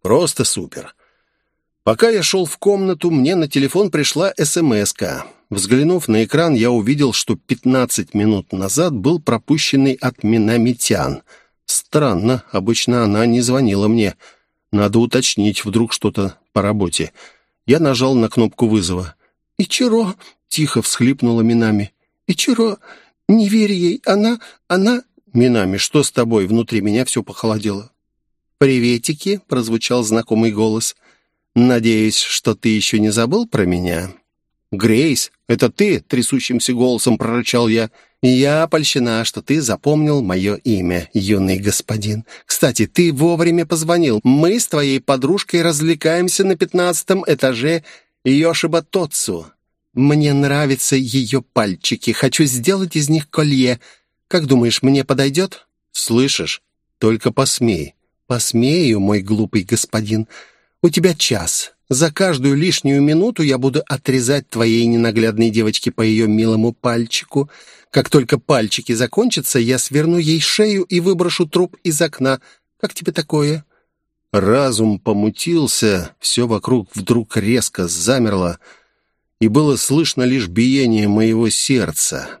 [SPEAKER 1] Просто супер. Пока я шел в комнату, мне на телефон пришла смс -ка. Взглянув на экран, я увидел, что 15 минут назад был пропущенный от Минамитян. Странно, обычно она не звонила мне. Надо уточнить, вдруг что-то по работе. Я нажал на кнопку вызова. «Ичиро!» — тихо всхлипнула Минами. «Ичиро! Не верь ей! Она... она...» «Минами, что с тобой?» Внутри меня все похолодело. «Приветики!» — прозвучал знакомый голос. «Надеюсь, что ты еще не забыл про меня?» «Грейс, это ты?» — трясущимся голосом прорычал я. «Я польщена, что ты запомнил мое имя, юный господин. Кстати, ты вовремя позвонил. Мы с твоей подружкой развлекаемся на пятнадцатом этаже Йошиба Тоцу. Мне нравятся ее пальчики. Хочу сделать из них колье. Как думаешь, мне подойдет?» «Слышишь? Только посмей. «Посмею, мой глупый господин. У тебя час. За каждую лишнюю минуту я буду отрезать твоей ненаглядной девочке по ее милому пальчику. Как только пальчики закончатся, я сверну ей шею и выброшу труп из окна. Как тебе такое?» Разум помутился, все вокруг вдруг резко замерло, и было слышно лишь биение моего сердца.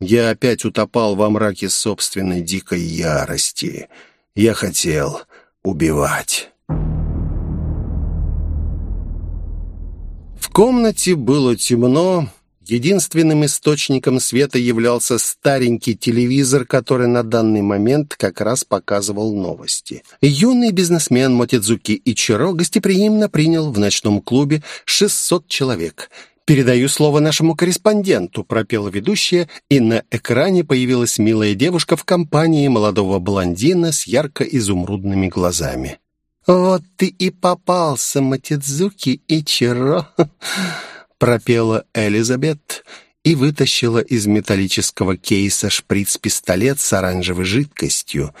[SPEAKER 1] Я опять утопал во мраке собственной дикой ярости — я хотел убивать. Комнате было темно. Единственным источником света являлся старенький телевизор, который на данный момент как раз показывал новости. Юный бизнесмен Мотидзуки Ичиро гостеприимно принял в ночном клубе 600 человек. «Передаю слово нашему корреспонденту», — пропела ведущая, и на экране появилась милая девушка в компании молодого блондина с ярко-изумрудными глазами. «Вот ты и попался, Матидзуки Ичиро», — пропела Элизабет и вытащила из металлического кейса шприц-пистолет с оранжевой жидкостью.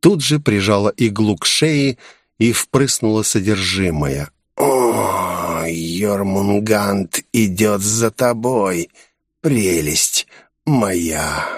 [SPEAKER 1] Тут же прижала иглу к шее и впрыснула содержимое. «О, Йормунгант идет за тобой, прелесть моя!»